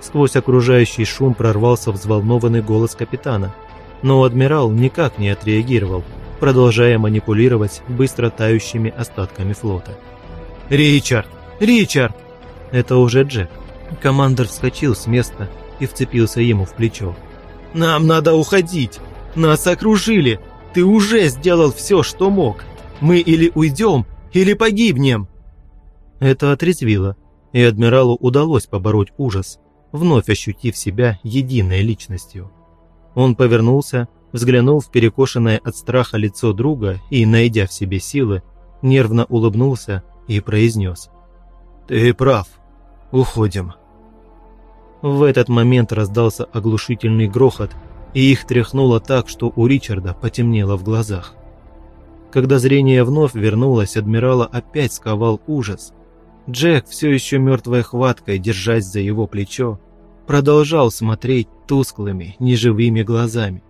Сквозь окружающий шум прорвался взволнованный голос капитана, но адмирал никак не отреагировал, продолжая манипулировать быстро тающими остатками флота. «Ричард! Ричард!» Это уже Джек. Командор вскочил с места и вцепился ему в плечо. «Нам надо уходить! Нас окружили! Ты уже сделал все, что мог! Мы или уйдем, или погибнем!» Это отрезвило, и адмиралу удалось побороть ужас, вновь ощутив себя единой личностью. Он повернулся, взглянул в перекошенное от страха лицо друга и, найдя в себе силы, нервно улыбнулся и произнес. «Ты прав. Уходим». В этот момент раздался оглушительный грохот, и их тряхнуло так, что у Ричарда потемнело в глазах. Когда зрение вновь вернулось, адмирала опять сковал ужас – Джек, все еще мертвой хваткой, держась за его плечо, продолжал смотреть тусклыми, неживыми глазами.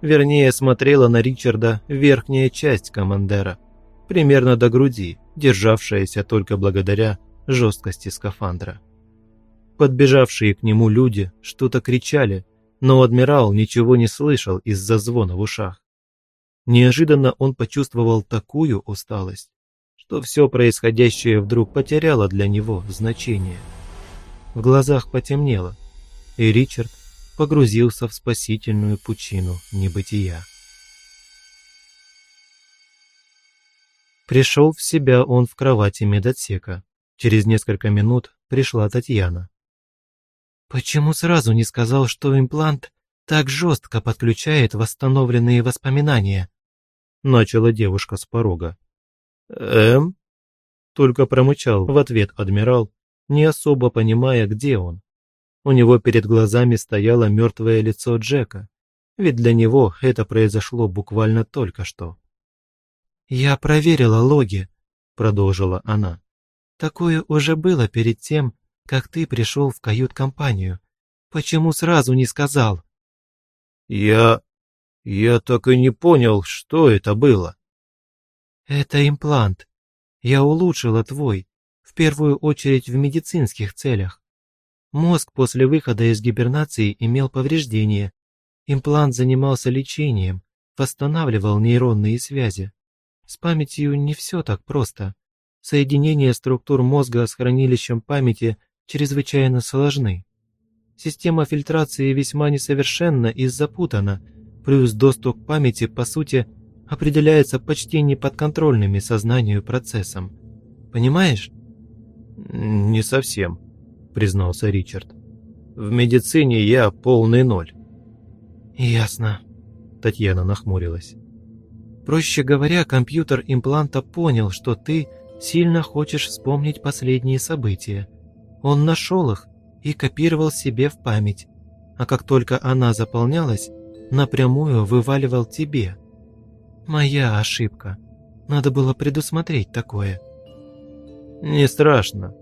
Вернее, смотрела на Ричарда верхняя часть командера, примерно до груди, державшаяся только благодаря жесткости скафандра. Подбежавшие к нему люди что-то кричали, но адмирал ничего не слышал из-за звона в ушах. Неожиданно он почувствовал такую усталость, что все происходящее вдруг потеряло для него значение. В глазах потемнело, и Ричард погрузился в спасительную пучину небытия. Пришел в себя он в кровати медотсека. Через несколько минут пришла Татьяна. «Почему сразу не сказал, что имплант так жестко подключает восстановленные воспоминания?» Начала девушка с порога. «Эм?» Только промычал в ответ адмирал, не особо понимая, где он. У него перед глазами стояло мертвое лицо Джека, ведь для него это произошло буквально только что. «Я проверила логи», — продолжила она. «Такое уже было перед тем, как ты пришел в кают-компанию. Почему сразу не сказал?» «Я... я так и не понял, что это было». «Это имплант. Я улучшила твой, в первую очередь в медицинских целях. Мозг после выхода из гибернации имел повреждения. Имплант занимался лечением, восстанавливал нейронные связи. С памятью не все так просто. Соединения структур мозга с хранилищем памяти чрезвычайно сложны. Система фильтрации весьма несовершенна и запутана, плюс доступ к памяти, по сути, определяется почти неподконтрольными сознанию процессом. Понимаешь? Не совсем, признался Ричард. В медицине я полный ноль. Ясно. Татьяна нахмурилась. Проще говоря, компьютер импланта понял, что ты сильно хочешь вспомнить последние события. Он нашел их и копировал себе в память, а как только она заполнялась, напрямую вываливал тебе – Моя ошибка. Надо было предусмотреть такое. Не страшно.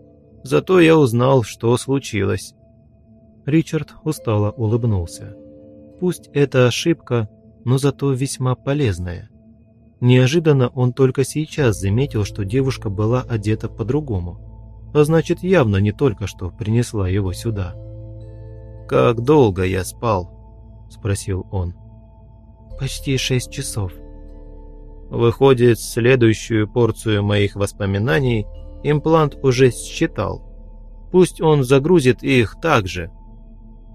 Зато я узнал, что случилось. Ричард устало улыбнулся. Пусть это ошибка, но зато весьма полезная. Неожиданно он только сейчас заметил, что девушка была одета по-другому. А значит явно не только что принесла его сюда. «Как долго я спал?» – спросил он. «Почти шесть часов». Выходит, следующую порцию моих воспоминаний имплант уже считал. Пусть он загрузит их так же.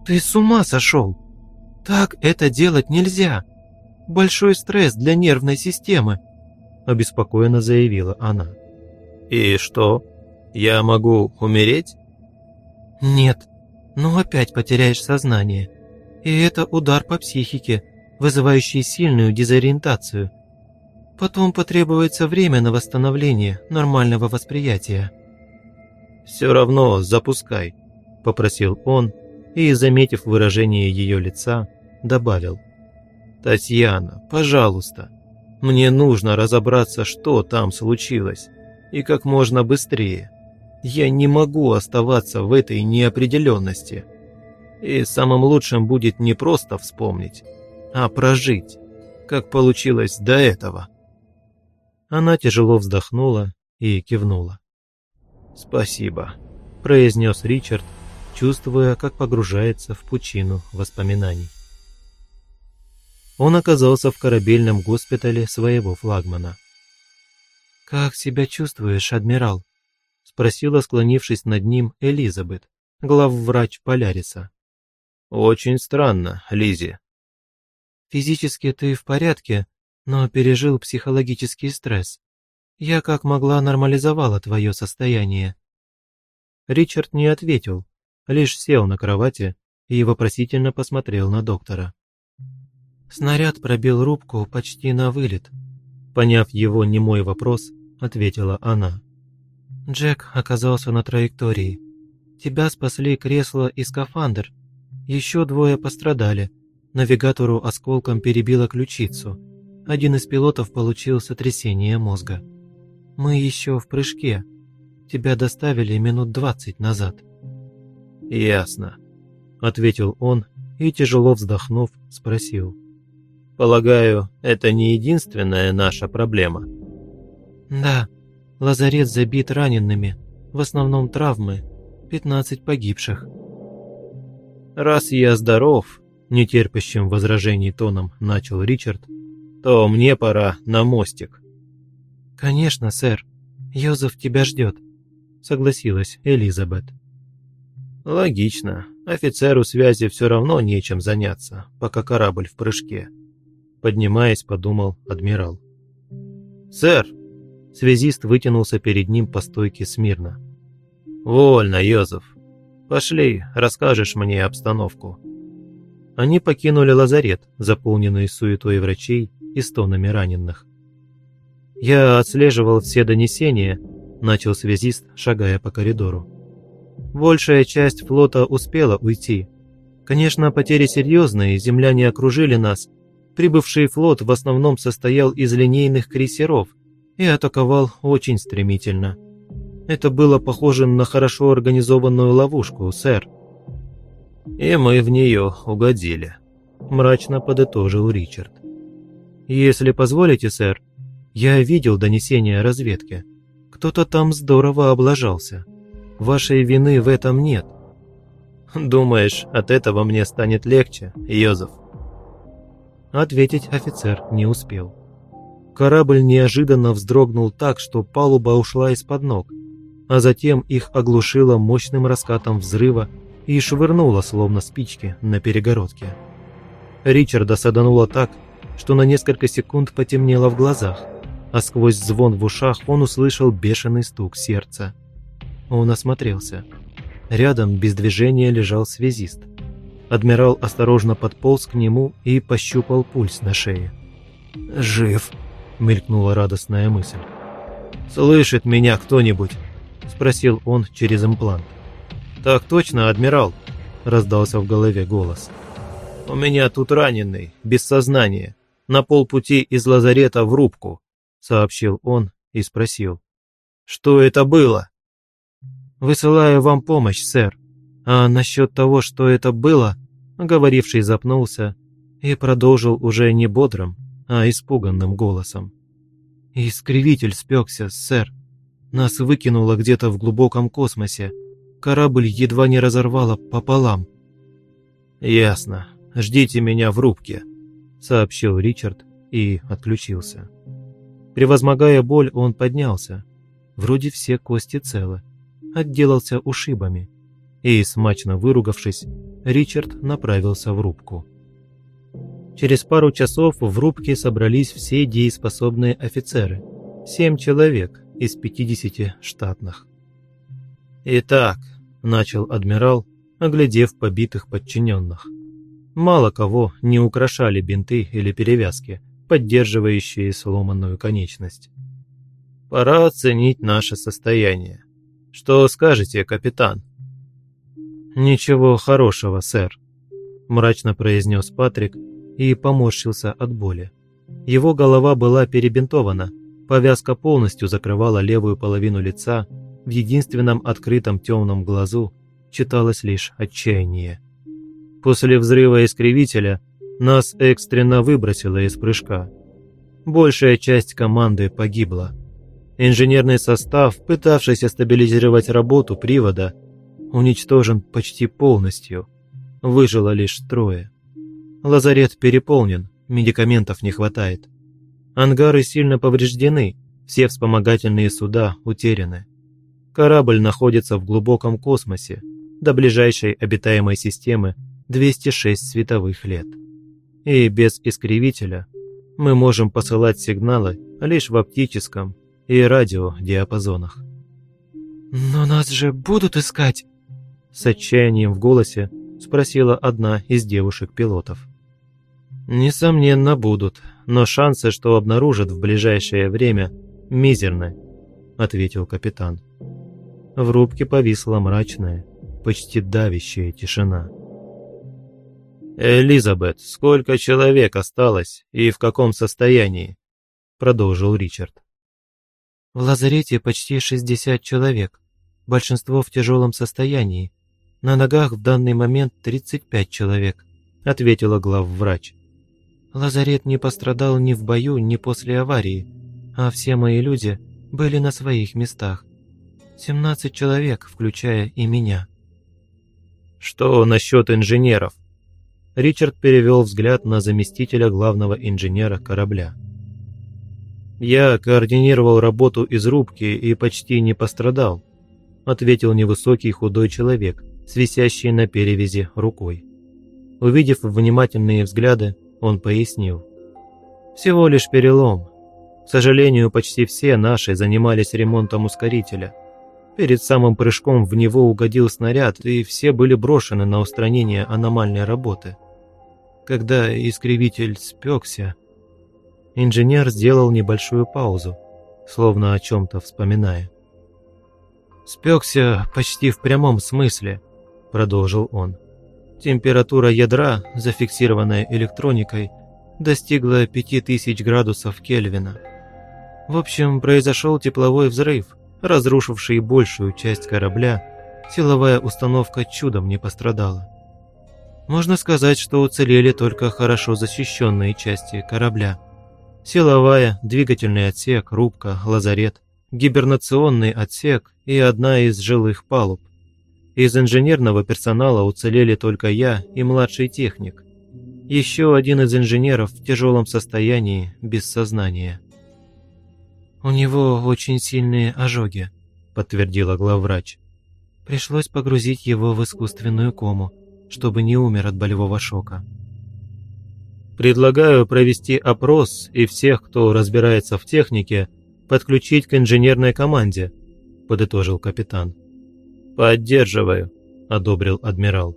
«Ты с ума сошел? Так это делать нельзя. Большой стресс для нервной системы», – обеспокоенно заявила она. «И что, я могу умереть?» «Нет, но опять потеряешь сознание. И это удар по психике, вызывающий сильную дезориентацию. Потом потребуется время на восстановление нормального восприятия». «Все равно запускай», – попросил он и, заметив выражение ее лица, добавил. «Татьяна, пожалуйста, мне нужно разобраться, что там случилось, и как можно быстрее. Я не могу оставаться в этой неопределенности. И самым лучшим будет не просто вспомнить, а прожить, как получилось до этого». Она тяжело вздохнула и кивнула. «Спасибо», – произнес Ричард, чувствуя, как погружается в пучину воспоминаний. Он оказался в корабельном госпитале своего флагмана. «Как себя чувствуешь, адмирал?» – спросила, склонившись над ним, Элизабет, главврач Поляриса. «Очень странно, Лизи. «Физически ты в порядке, но пережил психологический стресс. Я как могла нормализовала твое состояние». Ричард не ответил, лишь сел на кровати и вопросительно посмотрел на доктора. Снаряд пробил рубку почти на вылет. Поняв его немой вопрос, ответила она. Джек оказался на траектории. Тебя спасли кресло и скафандр. Еще двое пострадали. Навигатору осколком перебило ключицу. Один из пилотов получил сотрясение мозга. Мы еще в прыжке. Тебя доставили минут двадцать назад». «Ясно», — ответил он и, тяжело вздохнув, спросил. «Полагаю, это не единственная наша проблема?» «Да, лазарет забит ранеными, в основном травмы, пятнадцать погибших». «Раз я здоров», — нетерпящим возражений тоном начал Ричард, «то мне пора на мостик». «Конечно, сэр. Йозеф тебя ждет», — согласилась Элизабет. «Логично. Офицеру связи все равно нечем заняться, пока корабль в прыжке», — поднимаясь, подумал адмирал. «Сэр!» — связист вытянулся перед ним по стойке смирно. «Вольно, Йозеф. Пошли, расскажешь мне обстановку». Они покинули лазарет, заполненный суетой врачей и стонами раненых. «Я отслеживал все донесения», – начал связист, шагая по коридору. «Большая часть флота успела уйти. Конечно, потери серьезные, земляне окружили нас. Прибывший флот в основном состоял из линейных крейсеров и атаковал очень стремительно. Это было похоже на хорошо организованную ловушку, сэр». «И мы в нее угодили», – мрачно подытожил Ричард. «Если позволите, сэр, я видел донесение разведки. Кто-то там здорово облажался. Вашей вины в этом нет. Думаешь, от этого мне станет легче, Йозеф? Ответить офицер не успел. Корабль неожиданно вздрогнул так, что палуба ушла из-под ног, а затем их оглушило мощным раскатом взрыва и швырнуло, словно спички, на перегородке. Ричарда садануло так, что на несколько секунд потемнело в глазах – а сквозь звон в ушах он услышал бешеный стук сердца. Он осмотрелся. Рядом без движения лежал связист. Адмирал осторожно подполз к нему и пощупал пульс на шее. «Жив», — мелькнула радостная мысль. «Слышит меня кто-нибудь?» — спросил он через имплант. «Так точно, адмирал», — раздался в голове голос. «У меня тут раненый, без сознания, на полпути из лазарета в рубку сообщил он и спросил. «Что это было?» «Высылаю вам помощь, сэр. А насчет того, что это было...» Говоривший запнулся и продолжил уже не бодрым, а испуганным голосом. «Искривитель спекся, сэр. Нас выкинуло где-то в глубоком космосе. Корабль едва не разорвало пополам». «Ясно. Ждите меня в рубке», — сообщил Ричард и отключился. Превозмогая боль, он поднялся. Вроде все кости целы. Отделался ушибами. И, смачно выругавшись, Ричард направился в рубку. Через пару часов в рубке собрались все дееспособные офицеры. Семь человек из 50 штатных. «Итак», — начал адмирал, оглядев побитых подчиненных. Мало кого не украшали бинты или перевязки, поддерживающие сломанную конечность. «Пора оценить наше состояние. Что скажете, капитан?» «Ничего хорошего, сэр», – мрачно произнес Патрик и поморщился от боли. Его голова была перебинтована, повязка полностью закрывала левую половину лица, в единственном открытом темном глазу читалось лишь отчаяние. После взрыва искривителя нас экстренно выбросило из прыжка. Большая часть команды погибла. Инженерный состав, пытавшийся стабилизировать работу привода, уничтожен почти полностью. Выжило лишь трое. Лазарет переполнен, медикаментов не хватает. Ангары сильно повреждены, все вспомогательные суда утеряны. Корабль находится в глубоком космосе, до ближайшей обитаемой системы 206 световых лет. И без искривителя мы можем посылать сигналы лишь в оптическом и радиодиапазонах. «Но нас же будут искать!» С отчаянием в голосе спросила одна из девушек-пилотов. «Несомненно, будут, но шансы, что обнаружат в ближайшее время, мизерны», — ответил капитан. В рубке повисла мрачная, почти давящая тишина. «Элизабет, сколько человек осталось и в каком состоянии?» — продолжил Ричард. «В лазарете почти 60 человек, большинство в тяжелом состоянии. На ногах в данный момент 35 человек», — ответила главврач. «Лазарет не пострадал ни в бою, ни после аварии, а все мои люди были на своих местах. 17 человек, включая и меня». «Что насчет инженеров?» Ричард перевел взгляд на заместителя главного инженера корабля. «Я координировал работу из рубки и почти не пострадал», ответил невысокий худой человек с висящей на перевязи рукой. Увидев внимательные взгляды, он пояснил. «Всего лишь перелом. К сожалению, почти все наши занимались ремонтом ускорителя. Перед самым прыжком в него угодил снаряд, и все были брошены на устранение аномальной работы. Когда искривитель спекся, инженер сделал небольшую паузу, словно о чем-то вспоминая. «Спекся почти в прямом смысле», – продолжил он. «Температура ядра, зафиксированная электроникой, достигла 5000 градусов Кельвина. В общем, произошел тепловой взрыв, разрушивший большую часть корабля, силовая установка чудом не пострадала. Можно сказать, что уцелели только хорошо защищенные части корабля. Силовая, двигательный отсек, рубка, лазарет, гибернационный отсек и одна из жилых палуб. Из инженерного персонала уцелели только я и младший техник. Еще один из инженеров в тяжелом состоянии, без сознания. «У него очень сильные ожоги», – подтвердила главврач. «Пришлось погрузить его в искусственную кому, чтобы не умер от болевого шока». «Предлагаю провести опрос и всех, кто разбирается в технике, подключить к инженерной команде», – подытожил капитан. «Поддерживаю», – одобрил адмирал.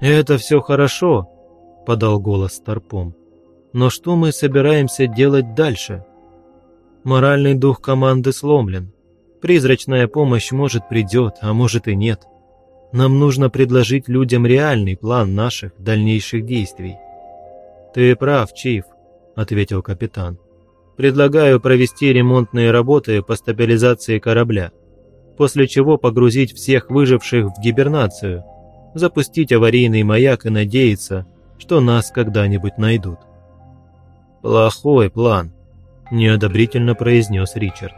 «Это все хорошо», – подал голос Старпом. «Но что мы собираемся делать дальше?» Моральный дух команды сломлен. Призрачная помощь может придет, а может и нет. Нам нужно предложить людям реальный план наших дальнейших действий. «Ты прав, Чиф», — ответил капитан. «Предлагаю провести ремонтные работы по стабилизации корабля, после чего погрузить всех выживших в гибернацию, запустить аварийный маяк и надеяться, что нас когда-нибудь найдут». «Плохой план», – неодобрительно произнес Ричард.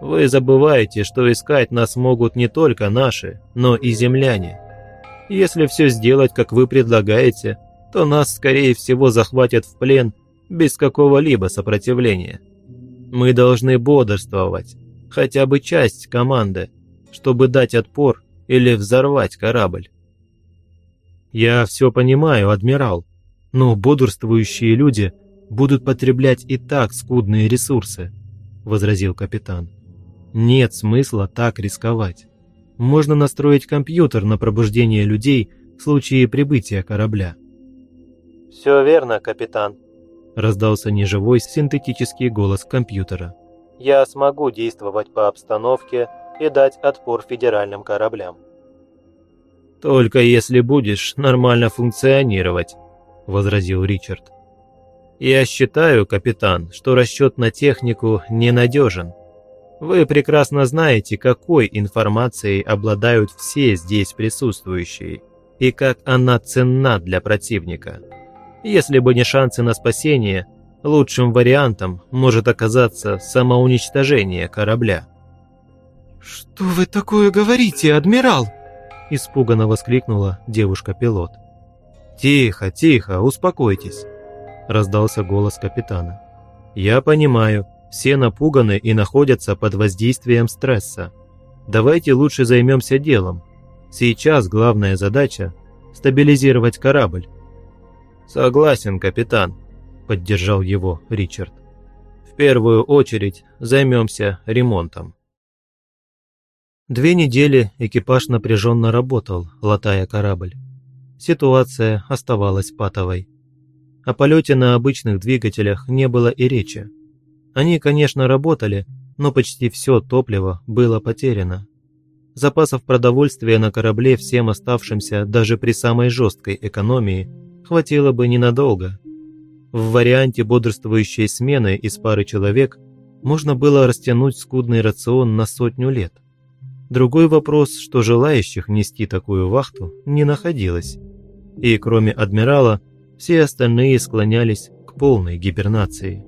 Вы забываете, что искать нас могут не только наши, но и земляне. Если все сделать, как вы предлагаете, то нас, скорее всего, захватят в плен без какого-либо сопротивления. Мы должны бодрствовать, хотя бы часть команды, чтобы дать отпор или взорвать корабль. Я все понимаю, адмирал, но бодрствующие люди будут потреблять и так скудные ресурсы, возразил капитан. Нет смысла так рисковать. Можно настроить компьютер на пробуждение людей в случае прибытия корабля. «Все верно, капитан», – раздался неживой синтетический голос компьютера. «Я смогу действовать по обстановке и дать отпор федеральным кораблям». «Только если будешь нормально функционировать», – возразил Ричард. «Я считаю, капитан, что расчет на технику ненадежен. Вы прекрасно знаете, какой информацией обладают все здесь присутствующие и как она ценна для противника». Если бы не шансы на спасение, лучшим вариантом может оказаться самоуничтожение корабля. «Что вы такое говорите, адмирал?» – испуганно воскликнула девушка-пилот. «Тихо, тихо, успокойтесь», – раздался голос капитана. «Я понимаю, все напуганы и находятся под воздействием стресса. Давайте лучше займемся делом. Сейчас главная задача – стабилизировать корабль. «Согласен, капитан», – поддержал его Ричард. «В первую очередь займемся ремонтом». Две недели экипаж напряженно работал, латая корабль. Ситуация оставалась патовой. О полете на обычных двигателях не было и речи. Они, конечно, работали, но почти все топливо было потеряно. Запасов продовольствия на корабле всем оставшимся даже при самой жесткой экономии – хватило бы ненадолго. В варианте бодрствующей смены из пары человек можно было растянуть скудный рацион на сотню лет. Другой вопрос, что желающих нести такую вахту не находилось. И кроме адмирала, все остальные склонялись к полной гибернации.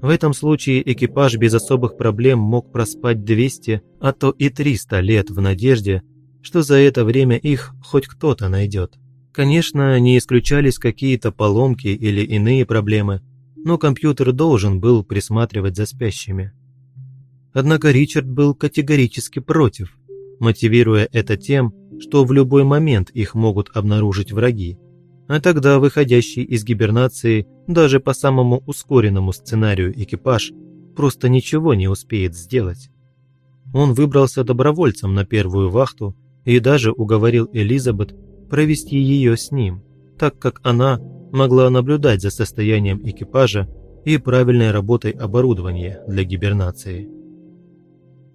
В этом случае экипаж без особых проблем мог проспать 200, а то и 300 лет в надежде, что за это время их хоть кто-то найдет. Конечно, не исключались какие-то поломки или иные проблемы, но компьютер должен был присматривать за спящими. Однако Ричард был категорически против, мотивируя это тем, что в любой момент их могут обнаружить враги, а тогда выходящий из гибернации даже по самому ускоренному сценарию экипаж просто ничего не успеет сделать. Он выбрался добровольцем на первую вахту и даже уговорил Элизабет провести ее с ним, так как она могла наблюдать за состоянием экипажа и правильной работой оборудования для гибернации.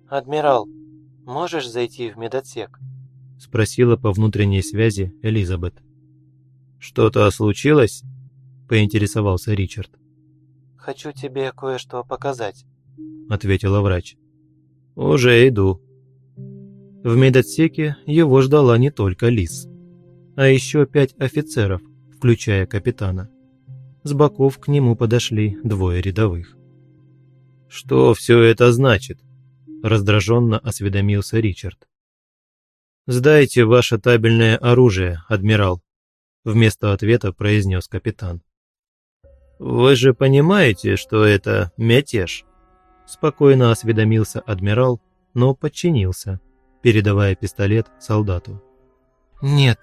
«Адмирал, можешь зайти в медотсек?» – спросила по внутренней связи Элизабет. «Что-то случилось?» – поинтересовался Ричард. «Хочу тебе кое-что показать», – ответила врач. «Уже иду». В медотсеке его ждала не только Лис а еще пять офицеров, включая капитана. С боков к нему подошли двое рядовых. «Что все это значит?» – раздраженно осведомился Ричард. «Сдайте ваше табельное оружие, адмирал», – вместо ответа произнес капитан. «Вы же понимаете, что это мятеж?» Спокойно осведомился адмирал, но подчинился, передавая пистолет солдату. «Нет»,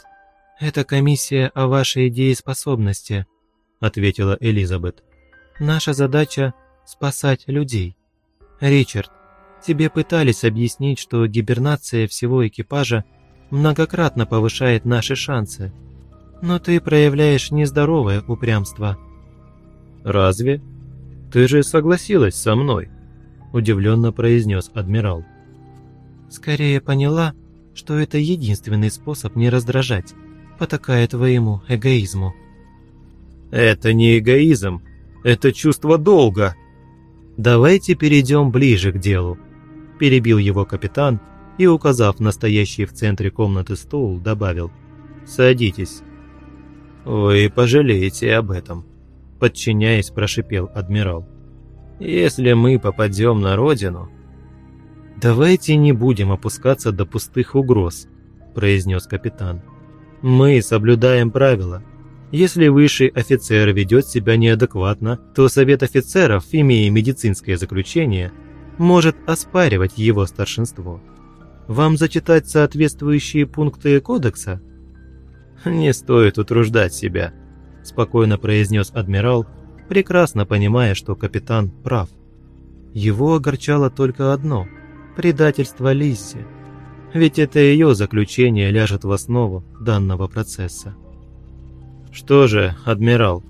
«Это комиссия о вашей дееспособности», – ответила Элизабет. «Наша задача – спасать людей. Ричард, тебе пытались объяснить, что гибернация всего экипажа многократно повышает наши шансы, но ты проявляешь нездоровое упрямство». «Разве? Ты же согласилась со мной», – удивленно произнес адмирал. «Скорее поняла, что это единственный способ не раздражать потакая твоему эгоизму». «Это не эгоизм, это чувство долга». «Давайте перейдем ближе к делу», – перебил его капитан и, указав на стоящий в центре комнаты стул, добавил «Садитесь». «Вы пожалеете об этом», – подчиняясь, прошипел адмирал. «Если мы попадем на родину, «Давайте не будем опускаться до пустых угроз», – произнес капитан. «Мы соблюдаем правила. Если высший офицер ведет себя неадекватно, то Совет офицеров, имея медицинское заключение, может оспаривать его старшинство. Вам зачитать соответствующие пункты кодекса?» «Не стоит утруждать себя», – спокойно произнес адмирал, прекрасно понимая, что капитан прав. Его огорчало только одно – предательство Лиззи. Ведь это ее заключение ляжет в основу данного процесса. «Что же, адмирал,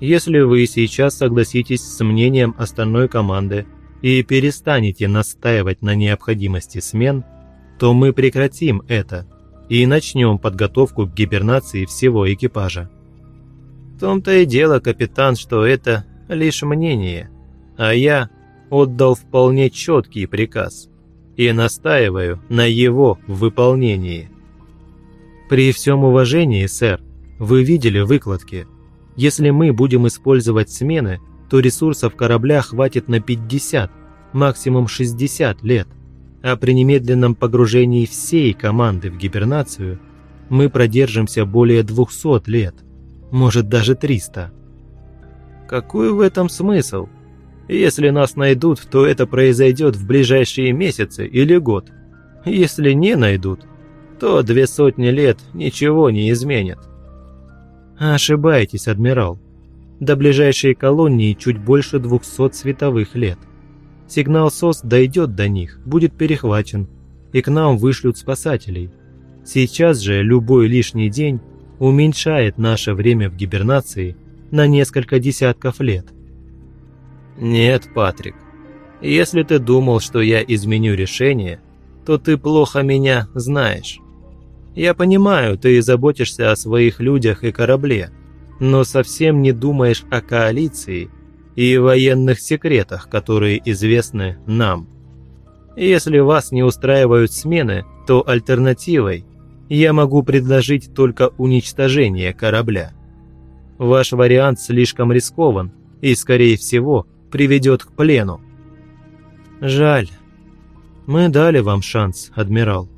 если вы сейчас согласитесь с мнением остальной команды и перестанете настаивать на необходимости смен, то мы прекратим это и начнем подготовку к гибернации всего экипажа. В том-то и дело, капитан, что это лишь мнение, а я отдал вполне четкий приказ и настаиваю на его выполнении. При всем уважении, сэр, вы видели выкладки. Если мы будем использовать смены, то ресурсов корабля хватит на 50, максимум 60 лет а при немедленном погружении всей команды в гибернацию мы продержимся более 200 лет, может даже 300. Какой в этом смысл? Если нас найдут, то это произойдет в ближайшие месяцы или год. Если не найдут, то две сотни лет ничего не изменят. Ошибаетесь, адмирал. До ближайшей колонии чуть больше 200 световых лет. Сигнал СОС дойдет до них, будет перехвачен, и к нам вышлют спасателей. Сейчас же любой лишний день уменьшает наше время в гибернации на несколько десятков лет. Нет, Патрик, если ты думал, что я изменю решение, то ты плохо меня знаешь. Я понимаю, ты заботишься о своих людях и корабле, но совсем не думаешь о коалиции и военных секретах, которые известны нам. Если вас не устраивают смены, то альтернативой я могу предложить только уничтожение корабля. Ваш вариант слишком рискован и, скорее всего, приведет к плену. Жаль. Мы дали вам шанс, адмирал.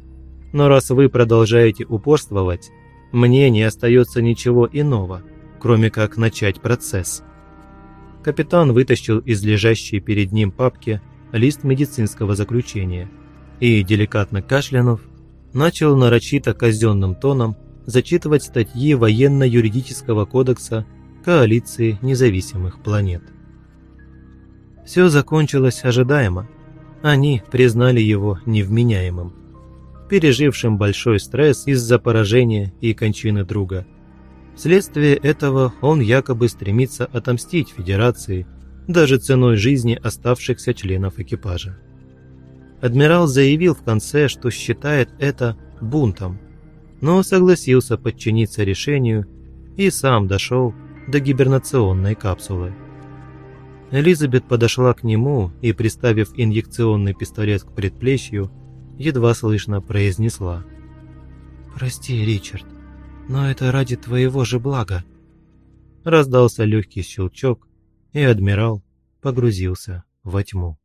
Но раз вы продолжаете упорствовать, мне не остается ничего иного, кроме как начать процесс. Капитан вытащил из лежащей перед ним папки лист медицинского заключения и, деликатно кашлянув, начал нарочито казенным тоном зачитывать статьи военно-юридического кодекса коалиции независимых планет. Все закончилось ожидаемо. Они признали его невменяемым, пережившим большой стресс из-за поражения и кончины друга – Вследствие этого он якобы стремится отомстить Федерации, даже ценой жизни оставшихся членов экипажа. Адмирал заявил в конце, что считает это бунтом, но согласился подчиниться решению и сам дошел до гибернационной капсулы. Элизабет подошла к нему и, приставив инъекционный пистолет к предплечью, едва слышно произнесла. «Прости, Ричард, но это ради твоего же блага». Раздался легкий щелчок, и адмирал погрузился во тьму.